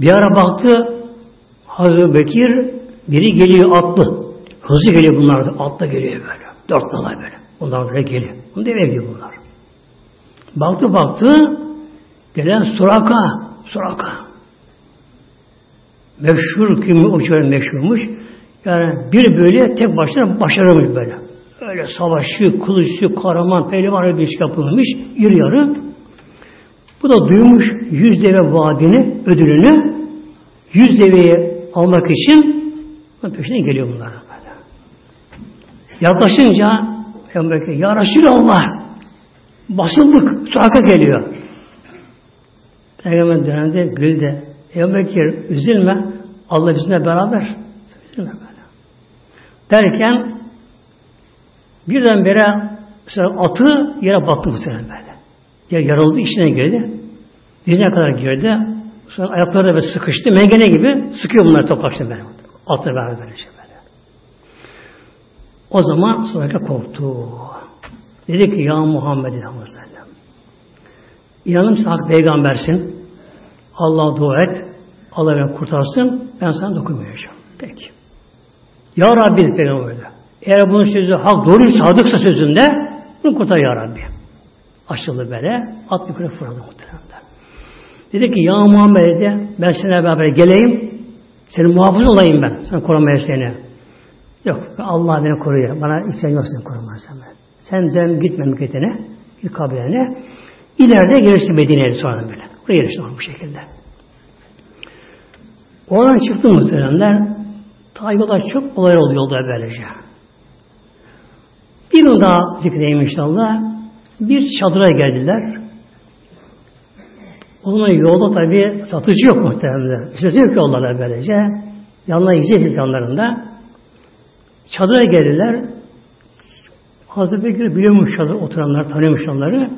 Bir ara baktı Hazreti Bekir biri geliyor atlı. Hızlı geliyor bunlar da. Atla geliyor böyle. Dört nalay böyle. Bunlar böyle geliyor. Bunu da evliyor bunlar. Baktı baktı gelen Suraka. Suraka. Meşhur kimi o şöyle meşhurmuş. Yani bir böyle tek başına başarılmış böyle. Öyle savaşçı, kılıççı, kahraman, pehlivan bir şey yapılmış. İri yarı. Bu da duymuş yüz deve vaadini, ödülünü yüz deveyi almak için peşine geliyor bunlar. Yaklaşınca Peygamber Ya Resulallah basıldık, saka geliyor. Peygamber dönemde güldü. Peygamber üzülme, Allah bizimle beraber. Üzülme böyle. Derken birdenbire sonra atı yere battı muhtemelen böyle. Ya yarıldı, içine girdi. Dizine kadar girdi. Sonra ayakları da böyle sıkıştı. Mengene gibi sıkıyor bunları toprakta böyle. Atla beraber böyle şey böyle. O zaman sonra korktu. Dedi ki ya Muhammed Aleyhisselam İnanım sen hak peygambersin. Allah'a dua et. Allah beni kurtarsın. Ben sana dokunmayacağım. Peki. Ya Rabbi peygamber Eğer bunun sözü hak doğruysa, sadıksa sözünde bunu kurtar Ya Rabbi. Açıldı böyle. At yukarı fırladı muhtemelen. Dedi ki ya Muhammed dedi ben seninle beraber geleyim. Senin muhafız olayım ben. Sen korumaya seni. Yok. Allah beni koruyor. Bana ihtiyaç yok seni korumazsan ben. Sen dön git memleketine. Git kabilene. İleride gelirsin Medine'ye sonra böyle. Buraya gelirsin bu şekilde. Oradan çıktı muhteremler. Ta çok olay oldu yolda böylece. Bir daha zikredeyim inşallah. Bir çadıra geldiler. O zaman yolda tabi satıcı yok muhtemelen. İstediyor ki onlara böylece. Yanına yiyecek yanlarında. Çadıra geldiler. Hazreti Bekir biliyormuş çadır oturanlar, tanıyormuş onları.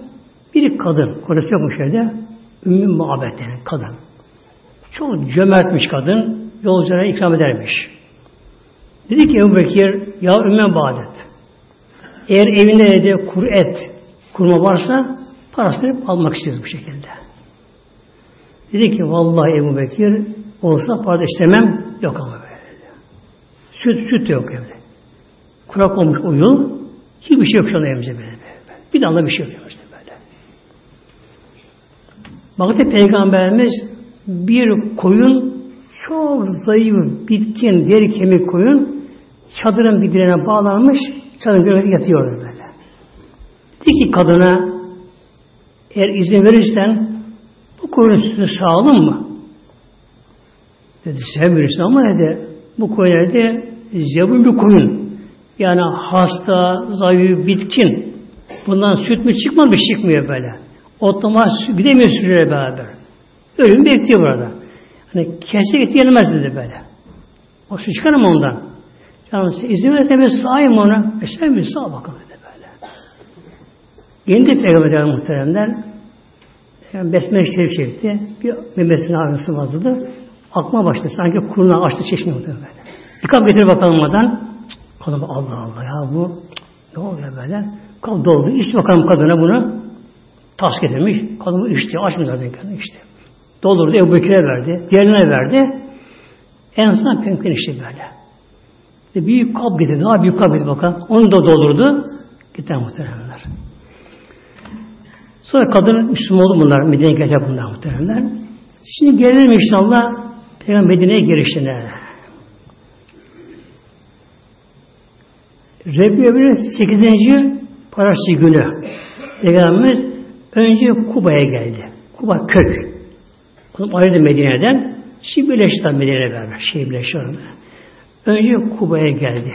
Bir kadın, kocası yokmuş evde. Ümmü Muhabbet denen kadın. Çok cömertmiş kadın. Yolculara ikram edermiş. Dedi ki Ebu Bekir, ya Ümmü Badet. Eğer evinde evde kuru et, kurma varsa parasını almak istiyoruz bu şekilde. Dedi ki vallahi Ebu Bekir olsa para istemem yok ama böyle. Süt, süt de yok evde. Kurak olmuş uyul. Hiçbir şey yok şu anda evimizde böyle. Bir damla bir şey yok işte böyle. Baktı Peygamberimiz bir koyun çok zayıf, bitkin, deri kemik koyun çadırın bir direğine bağlanmış çadırın gölgesi yatıyor böyle. Dedi ki kadına eğer izin verirsen bu koyun sütü sağlam mı? Dedi sen bilirsin ama dedi bu koyun dedi zebun bir koyun. Yani hasta, zayıf, bitkin. Bundan süt mü çıkmamış çıkmıyor böyle. Otlama gidemiyor sürüyle beraber. Ölüm bekliyor burada. Hani kesik yenmez dedi böyle. O su çıkar mı ondan? Yani izin verirse ben sağayım ona. E sen bir sağ bakalım dedi böyle. Yeni de peygamber muhteremler yani besmele şerif çekti. Bir memesinin ağrısı vardı. Akma başladı. Sanki kuruna açtı çeşme muhtemelen böyle. Bir kap getir bakalım Kadın Allah Allah ya bu ne oluyor böyle? Kal doldu. İçti bakalım kadına bunu. Tas getirmiş. Kadın içti. Açmıyor zaten kendini içti. Doldurdu. Ebu Bekir'e verdi. Diğerine verdi. En son pemkin içti böyle. İşte büyük kap getirdi. Daha büyük kap getirdi bakalım. Onu da doldurdu. Gitti muhteremler. Sonra kadın Müslüman oldu bunlar. Medine'ye gelecek bunlar muhteremler. Şimdi gelelim inşallah Peygamber Medine'ye girişine. Rebbi 8. parası günü Peygamberimiz önce Kuba'ya geldi. Kuba kök. Onu ayrıldı Medine'den. Şimdi birleşti Medine'ye beraber. Birleşti orada. Önce Kuba'ya geldi.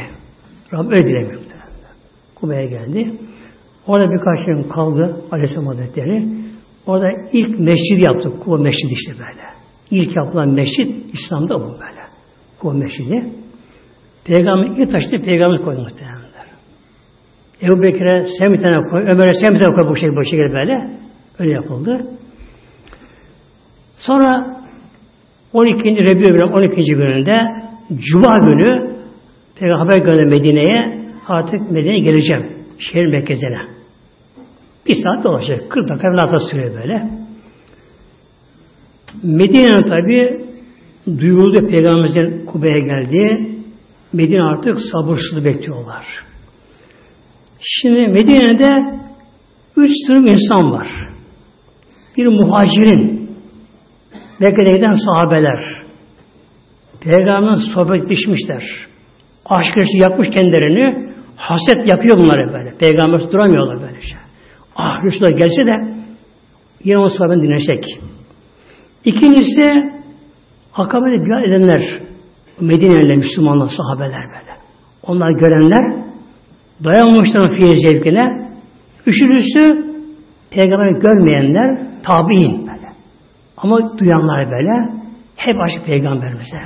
Rabbim öyle dilemiyor. Kuba'ya geldi. Orada birkaç gün kaldı Aleyhisselam Hazretleri. Orada ilk mescid yaptı. Kuba Mescidi işte böyle. İlk yapılan mescid İslam'da bu böyle. Kuba Mescidi. Peygamber ilk taştı peygamber koydu muhtemelenler. Ebu Bekir'e sen bir tane koy, Ömer'e sen bir tane koy bu şekilde, bu şekilde böyle. Öyle yapıldı. Sonra 12. Rebiyü 12. gününde Cuma günü Peygamber haber gönderdi Medine'ye artık Medine'ye geleceğim. Şehir merkezine. Bir saat dolaşacak. 40 dakika bir sürüyor böyle. Medine'nin tabi duyuldu Peygamberimizin Kube'ye geldi. Medine artık sabırsız bekliyorlar. Şimdi Medine'de üç sınıf insan var. Bir muhacirin, Mekke'de giden sahabeler, Peygamber'in sohbet düşmüşler. Aşk yapmış kendilerini, haset yakıyor bunları böyle. Peygamber duramıyorlar böyle şey. Ah Resulullah gelse de yine o sahabenin dinleşecek. İkincisi Akabe'de biat edenler Medine'li Müslümanlar, sahabeler böyle. Onlar görenler dayanmışlar fiil zevkine. Üçüncüsü peygamberi görmeyenler tabi'in böyle. Ama duyanlar böyle hep aşık peygamberimize.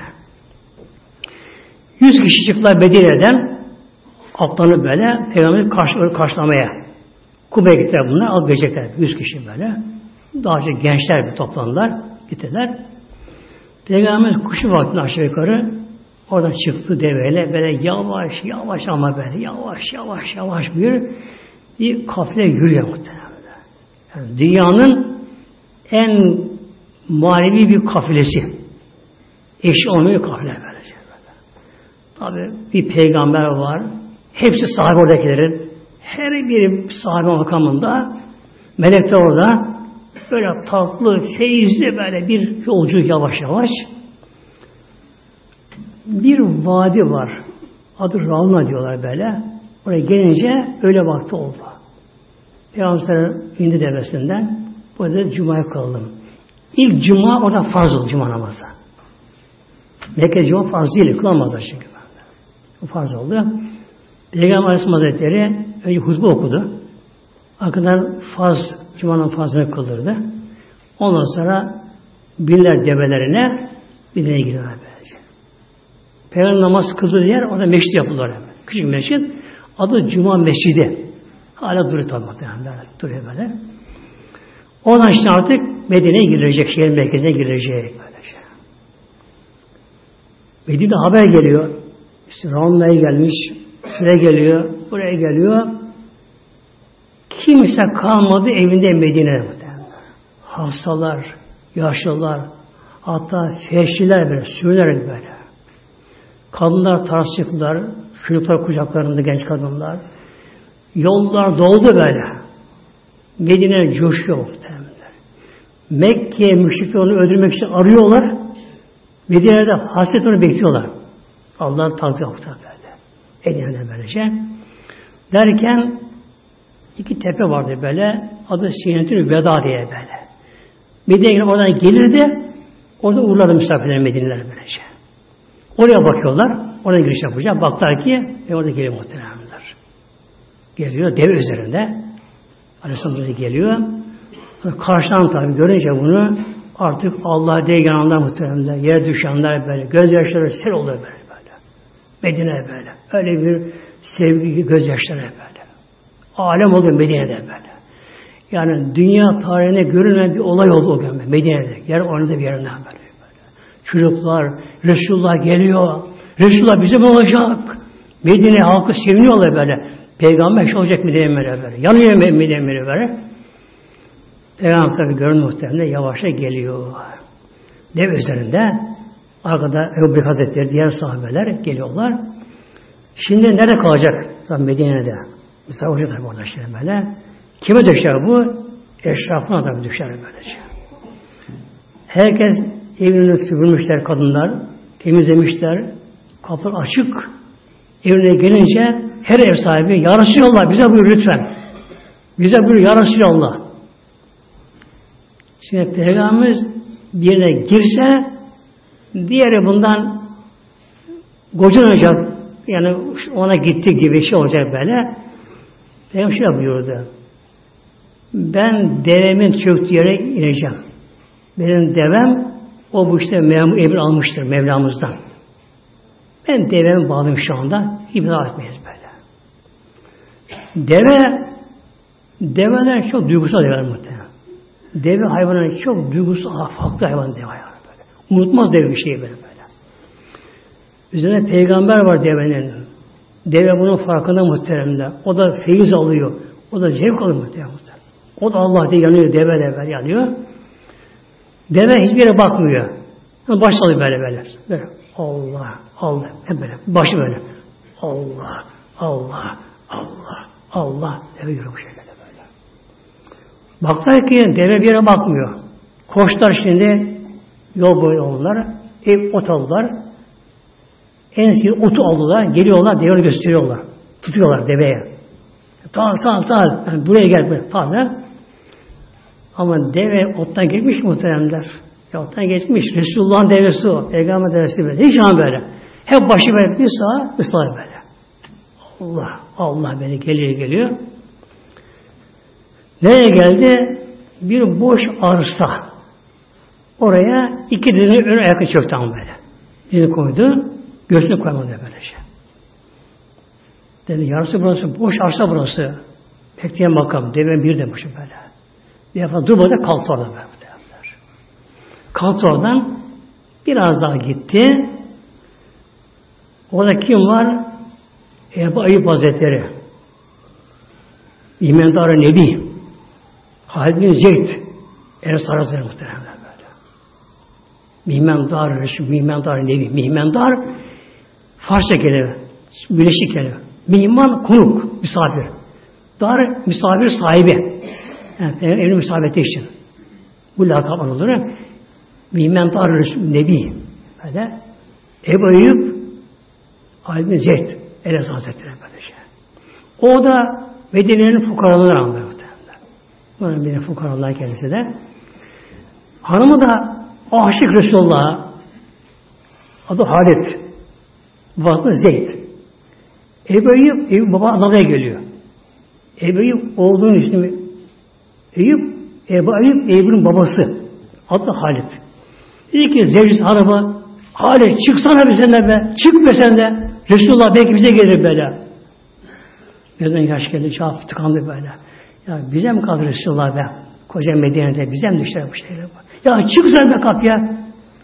Yüz kişi çıktılar Medine'den atlanıp böyle peygamberi karşı, karşılamaya. Kube'ye gittiler bunlar. Alıp gelecekler. Yüz kişi böyle. Daha önce gençler bir toplandılar. Gittiler. Peygamberimiz kuşu vaktinde aşağı yukarı oradan çıktı deveyle böyle yavaş yavaş ama böyle yavaş yavaş yavaş bir bir kafile yürüyor muhtemelen. Yani dünyanın en manevi bir kafilesi. Eşi olmuyor kafile böylece. Böyle. Tabi bir peygamber var. Hepsi sahibi oradakilerin. Her biri sahibi makamında. Melekler orada. Böyle tatlı, feyizli böyle bir yolcu yavaş yavaş. Bir vadi var. Adı Ralna diyorlar böyle. Oraya gelince öyle vakti oldu. Peygamber indi devesinden. Burada Cuma'ya kaldım. İlk Cuma orada farz oldu Cuma namazı. Mekke Cuma farz değil, kılamazlar çünkü. O farz oldu. Peygamber Aleyhisselam Hazretleri önce huzbu okudu. Arkadan farz, Cuma'nın farzını kıldırdı. Ondan sonra binler develerine bir dine gidiyorlar böylece. Peygamber namaz kıldığı yer orada meşrit yapılıyor. Küçük meşrit. Adı Cuma Mescidi. Hala duruyor tabi muhtemelen. Duruyor böyle. Oradan işte artık Medine'ye girecek, şehir merkezine girecek. Böylece. Medine haber geliyor. İşte Ramla'ya gelmiş, şuraya geliyor, buraya geliyor. Kimse kalmadı evinde Medine'de. Hastalar, yaşlılar, hatta feşliler böyle, sürünerek böyle. Kadınlar tarz çocuklar kucaklarında genç kadınlar. Yollar doldu böyle. Medine coşuyor muhtemelen. Mekke müşrikler onu öldürmek için arıyorlar. Medine'de hasret onu bekliyorlar. Allah'ın takdir muhtemelen Edine'de böylece. Derken iki tepe vardı böyle. Adı Sinetül Veda diye böyle. Medine'ye oradan gelirdi. Orada uğurladı misafirler Medine'ler böylece. Oraya bakıyorlar. Oradan giriş yapacak. Baktılar ki e orada geliyor muhtemelenler. Geliyor deve üzerinde. Aleyhisselam geliyor. Karşıdan tabi görünce bunu artık Allah diye yananlar muhtemelen yere düşenler böyle gözyaşları sel oluyor böyle böyle. Medine böyle. Öyle bir sevgi gözyaşları böyle. Alem oluyor Medine'de böyle. Yani dünya tarihine görünen bir olay oldu o gün Medine'de. Yer oynadı bir yerinden böyle, böyle. Çocuklar, Resulullah geliyor. Resulullah bize mi olacak? Medine halkı seviniyorlar böyle. Peygamber şey olacak Medine'ye böyle. Yanıyor Medine'ye böyle. Peygamber tabi görün muhtemelen yavaşça geliyor. Dev üzerinde arkada Ebu Hazretleri diğer sahabeler geliyorlar. Şimdi nerede kalacak? Tabi Medine'de. Mesela hoca tabi orada işte böyle. Kime düşer bu? Eşrafına tabi düşer böylece. Herkes evini süpürmüşler kadınlar, temizlemişler, kapı açık. Evine gelince her ev sahibi Ya Resulallah bize buyur lütfen. Bize buyur Ya Resulallah. Şimdi Peygamberimiz birine girse diğeri bundan gocunacak yani ona gitti gibi şey olacak böyle. Peygamber şöyle buyurdu. Ben devemin çöktüğü yere ineceğim. Benim devem o bu işte memur emir almıştır Mevlamızdan. Ben devemi bağlıyım şu anda. İbada etmeyiz böyle. Deve develer çok duygusal develer muhtemelen. Deve hayvanı çok duygusal, farklı hayvan deve hayvanı böyle. Unutmaz deve bir böyle böyle. Üzerine peygamber var devenin. Deve bunun farkında muhteremde. O da feyiz alıyor. O da zevk alıyor muhteremde. O da Allah diye yanıyor, deve deve yanıyor. Deve hiçbir yere bakmıyor. Baş alıyor böyle böyle. böyle. Allah, Allah. Hep böyle. Başı böyle. Allah, Allah, Allah, Allah. Deve yürüyor bu şekilde böyle. Baklar ki deve bir yere bakmıyor. Koçlar şimdi yol boyu oldular. Ev ot aldılar. En iyi otu aldılar. Geliyorlar, deveyi gösteriyorlar. Tutuyorlar deveye. Tamam, tamam, tamam. Yani buraya gel. Buraya. Tamam. Ama deve ottan geçmiş muhteremler. Ya ottan geçmiş. Resulullah'ın devesi o. Peygamber devesi böyle. Hiç an böyle. Hep başı böyle bir sağa, bir sağa böyle. Allah, Allah beni geliyor geliyor. Nereye geldi? Bir boş arsa. Oraya iki dizini ön ayakta çöktü ama böyle. Dizini koydu. Göğsünü koymadı böylece. Dedi yarısı burası, boş arsa burası. Bekleyen makam, deve bir demiş böyle. Bir defa durmadı, kalktı oradan böyle. Kalktı oradan, biraz daha gitti. Orada kim var? Ebu Ayyub Hazretleri. İmendar Nebi. Halid bin Zeyd. Ensar Hazretleri muhtemelen böyle. Mihmendar, Mihmendar Nebi. Mihmendar Farsça kelime. Birleşik kelime. Mihman konuk, misafir. Dar misafir sahibi. Yani evli misafirti için. Bu lakap anılır. Mihmen dar Nebi. Böyle. Ebu Eyyub Albin Zeyd Elez Hazretleri böylece. O da Medine'nin fukaraları anlıyor. Bunların bir fukaralar kendisi de. Hanımı da aşık Resulullah'a adı Halit. Babası Zeyd. Ebu Eyyub, Eyyub baba Anadolu'ya geliyor. Ebu Eyyub oğlunun ismi Eyyub, Ebu Eyyub, Eyyub'un babası. Adı Halit. Dedi ki zevcisi araba Halit çıksana bir senden be. Çık be sen de. Resulullah belki bize gelir böyle. Gözden yaş geldi. Cevap tıkandı böyle. Ya bize mi kaldı Resulullah be? Koca Medine'de bize mi düşer bu şeyler? Ya çık sen be kapıya.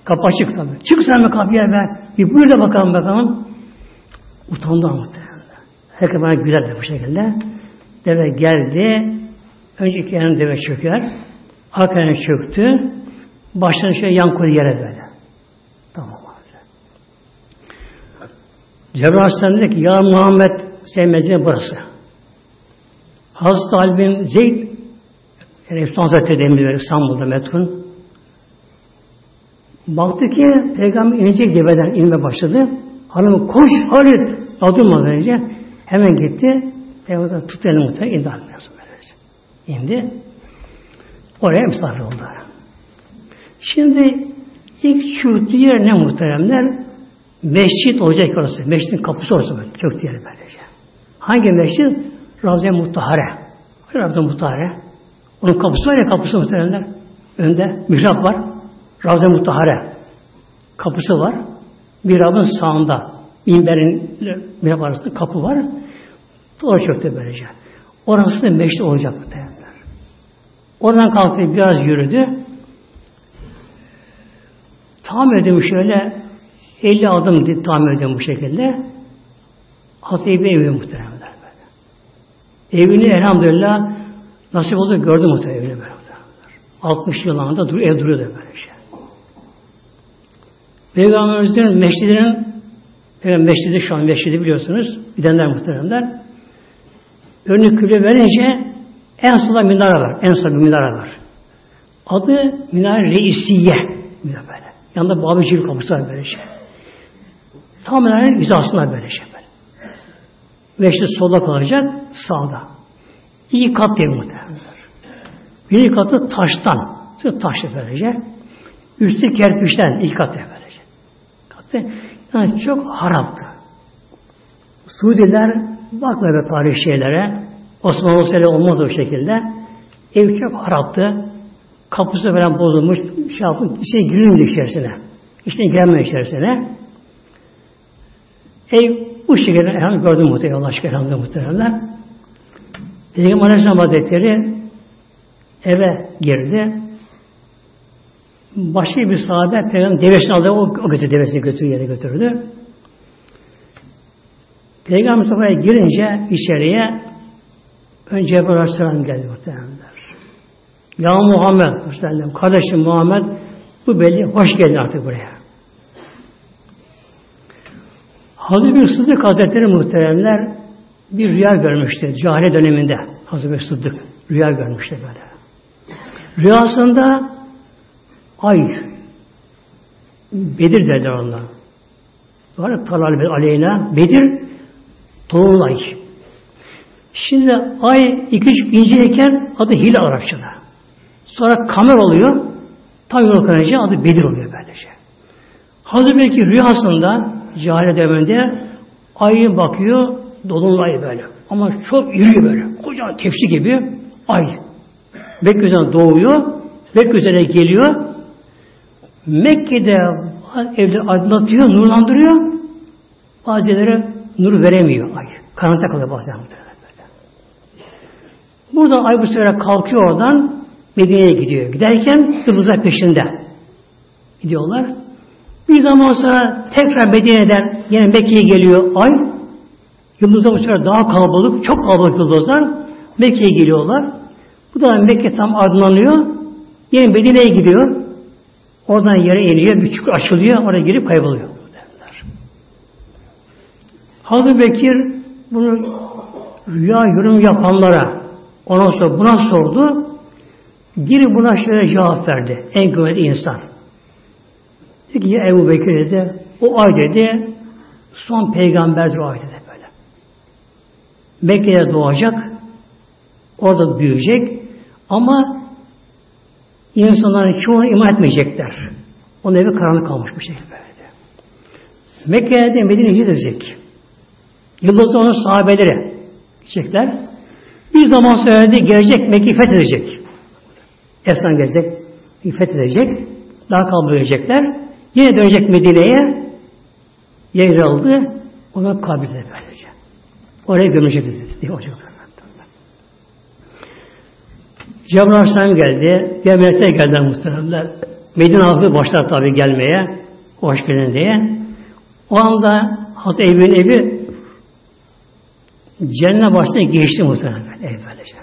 Kapı açık tabi. Çık sen be kapıya be. Bir buyur da bakalım bakalım. Utandı ama Herkes bana güler de bu şekilde. Deve geldi. Önce iki yanı deve çöker. Arkadan çöktü. Başlarını şöyle yan koydu yere böyle. Tamam abi. Cebrail Aleyhisselam dedi ki Ya Muhammed sen Medine burası. Hazreti Ali bin Zeyd yani Efsun Hazretleri demir İstanbul'da metkun. Baktı ki peygamber inecek deveden inme başladı. Hanımı koş Halit. Adımmadan önce hemen gitti. Peygamber tuttu elini muhtemelen indi. İndi. Oraya misafir oldu. Şimdi ilk çürüttüğü yer ne muhteremler? Mescit olacak orası. Mescidin kapısı orası. Çöktüğü yer böylece. Hangi mescid? Ravza-i Muttahare. Ravza-i Muttahare. Onun kapısı var ya kapısı muhteremler. Önde mihrap var. Ravza-i Muttahare. Kapısı var. Mihrabın sağında. Minberin mihrap arasında kapı var. Doğru çöktü böylece. Orası da meşri olacak muhteremler. Oradan kalktı biraz yürüdü. Tahmin ediyorum şöyle 50 adım tahmin ediyorum bu şekilde. Hazreti Ebi evi muhteremler böyle. Evini elhamdülillah nasip oldu gördüm böyle. 60 yılında dur, ev duruyordu böyle şey. Peygamberimizin meşridinin meşridi şu an meşridi biliyorsunuz. Gidenler muhteremler. Önü küle verince en sonunda minare var. En sonunda minare var. Adı minare reisiye. böyle. Yanında Babi Cibri kapısı var böyle şey. Tamamen hizasında böyle şey böyle. Meşri solda kalacak, sağda. İki kat diye muhtemelen. Bir katı taştan. Taşlı böylece. Üstü kerpiçten iki kat böylece. Yani çok haraptı. Suudiler bakma be tarih şeylere. Osmanlı Sele olmaz o şekilde. Ev çok haraptı. Kapısı falan bozulmuş. Şey yapın, içine girilmedi içerisine. İçine giremedi içerisine. Ev bu şekilde elhamdülillah gördüm muhtemelen. Allah aşkına elhamdülillah muhtemelen. Peygamber Aleyhisselam Hazretleri eve girdi. Başka bir sahabe Peygamber devesini aldı. O, o götürdü, devesini götürdü, yere götürdü. Peygamber Mustafa'ya girince içeriye önce Cebrail Aleyhisselam geldi muhtemelenler. Ya Muhammed Aleyhisselam, kardeşim Muhammed bu belli, hoş geldin artık buraya. Hazreti bir Sıddık Hazretleri muhteremler bir rüya görmüştü cahiliye döneminde. Hazreti bir Sıddık rüya görmüştü böyle. Rüyasında ay Bedir derler onlar. Var talal aleyna Bedir Dolunay. Şimdi ay iki üç inceyken adı Hilal Arapçada. Sonra kamer oluyor. Tam yol kanıcı adı Bedir oluyor böylece. Hazreti belki rüyasında cahile döneminde ayı bakıyor dolunay böyle. Ama çok iri böyle. Kocaman tepsi gibi ay. Mekke'den doğuyor. Mekke üzerine geliyor. Mekke'de evleri aydınlatıyor, nurlandırıyor. Bazıları nur veremiyor ay. Karanlıkta kalıyor bazen. Buradan ay bu sefer kalkıyor oradan Medine'ye gidiyor. Giderken yıldızlar peşinde gidiyorlar. Bir zaman sonra tekrar Medine'den yine Mekke'ye geliyor ay. Yıldızlar bu sefer daha kalabalık, çok kalabalık yıldızlar. Mekke'ye geliyorlar. Bu da Mekke tam aydınlanıyor. Yine Medine'ye gidiyor. Oradan yere iniyor, bir çukur açılıyor, oraya girip kayboluyor. Derler. Hazreti Bekir bunu rüya yorum yapanlara ondan sonra buna sordu. Biri buna şöyle cevap verdi. En kıymetli insan. Dedi ki ya Ebu Bekir dedi, o ay dedi, son peygamberdir o ay dedi böyle. Mekke'de doğacak, orada büyüyecek ama insanların çoğunu iman etmeyecekler. Onun evi karanlık kalmış bir şekilde böyle. Mekke'de Medine'ye gidecek. Yıldızda onun sahabeleri gidecekler. Bir zaman sonra de gelecek Mekke'yi fethedecek. Efsan gelecek, fethedecek. Daha edecekler. Yine dönecek Medine'ye. Yer aldı. Ona kabul böylece. Oraya gömecek diye olacak. Cebrail geldi. Cemiyete geldi muhteremler. Medine halkı başlar tabi gelmeye. Hoş geldin diye. O anda Hazreti Eyüp'ün evi cennet başına geçti muhtemelen. Ev böylece.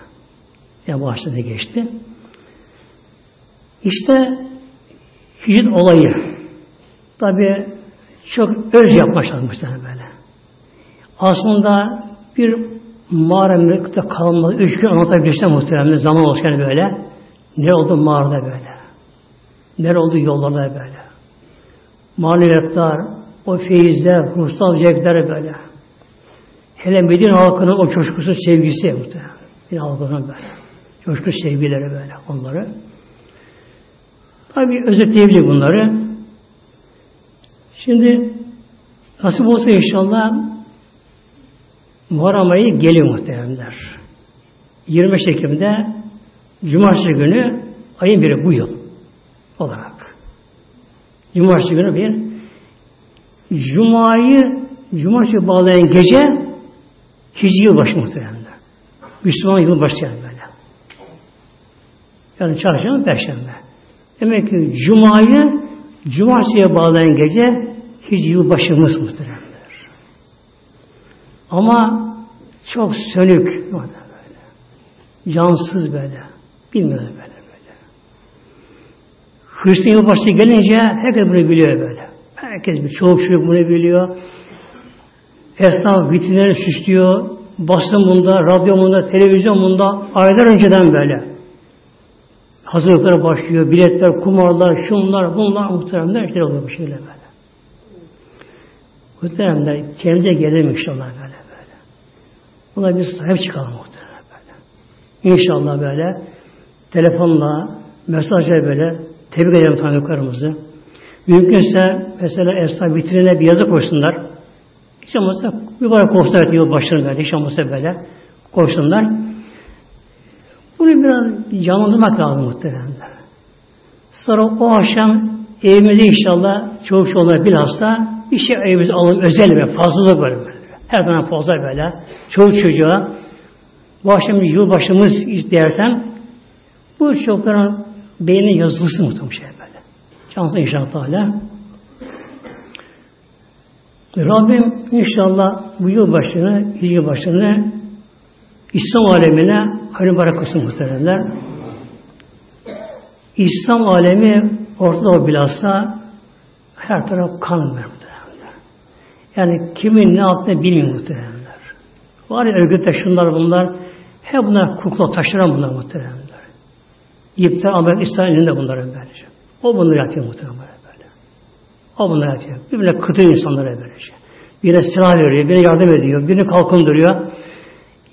Yani başına geçti. İşte hicret olayı. Tabi çok öz yapmışlar muhtemelen böyle. Aslında bir mağara mülkte kalmadı. Üç gün anlatabilirsem muhtemelen zaman olurken böyle. Ne oldu mağarada böyle? Ne oldu yollarda böyle? Maneviyatlar, o feyizler, ruhsal zevkler böyle. Hele Medine halkının o coşkusu sevgisi muhtemelen. Medine halkının böyle. Coşku sevgileri böyle onları. Tabi özetleyebilir bunları. Şimdi nasip olsa inşallah Muharrem ayı geliyor muhteremler. 25 Ekim'de Cumartesi günü ayın biri bu yıl olarak. Cumartesi günü bir Cuma'yı Cumartesi bağlayan gece Hicri yılbaşı muhteremler. Müslüman yılbaşı yani böyle. Yani çarşamba, perşembe. Demek ki Cuma'yı Cumartesiye bağlayan gece Hicri yılbaşımız muhteremler. Ama çok sönük böyle. Cansız böyle. Bilmiyorum böyle böyle. Hristiyan yılbaşı gelince herkes bunu biliyor böyle. Herkes bir çoğu çocuk bunu biliyor. Esnaf vitrinleri süslüyor. Basın bunda, radyo bunda, televizyon bunda aylar önceden böyle. hazırlıklara başlıyor. Biletler, kumarlar, şunlar, bunlar muhteremler şeyler oluyor bu şeyler böyle. Muhteremler kendimize gelelim inşallah böyle. Buna bir sahip çıkalım muhteremler böyle. İnşallah böyle telefonla, mesajla böyle tebrik edelim tanıdıklarımızı. Mümkünse mesela esnaf vitrine bir yazı koysunlar. Hiç olmazsa mübarek koşsunlar yıl başlarına böyle. Hiç olmazsa böyle koşsunlar. Bunu biraz canlandırmak lazım muhtemelen. Sonra o akşam evimizde inşallah çocuk çocuklar bilhassa bir şey evimize alalım özel ve fazlalık böyle. Her zaman fazla böyle. Çocuk çocuğa bu akşam yılbaşımız derken bu çocukların beyni yazılısı muhtemelen şey böyle. Cansın inşallah Teala. Rabbim inşallah bu yılbaşını, yılbaşını İslam alemine hayırlı bırakılsın muhtemelenler. İslam alemi Orta bilhassa her taraf kan muhtemelenler. Yani kimin ne yaptığını bilmiyor muhtemelenler. Var ya örgütte şunlar bunlar, hep bunlar kukla taşıran bunlar muhtemelenler. İptal Amerika İsrail elinde bunların. O bunları yapıyor muhtemelen böyle. O bunları yapıyor. Birbirine kıtıyor insanlara böylece. Birine silah veriyor, birine yardım ediyor, birini kalkındırıyor.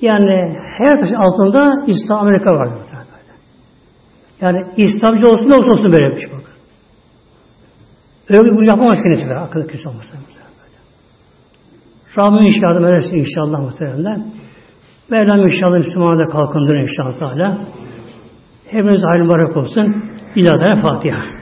Yani her taşın altında İslam Amerika var. Böyle. Yani İslamcı olsun ne olsun olsun böyle bir şey bakın. Öyle bir yapamaz kendisi böyle. Akıllı küs olmasa. Rabbim inşallah edersin inşallah muhtemelen. Mevlam inşallah Müslüman'a da kalkındırır inşallah. Hepiniz hayırlı mübarek olsun. İlahi Fatiha.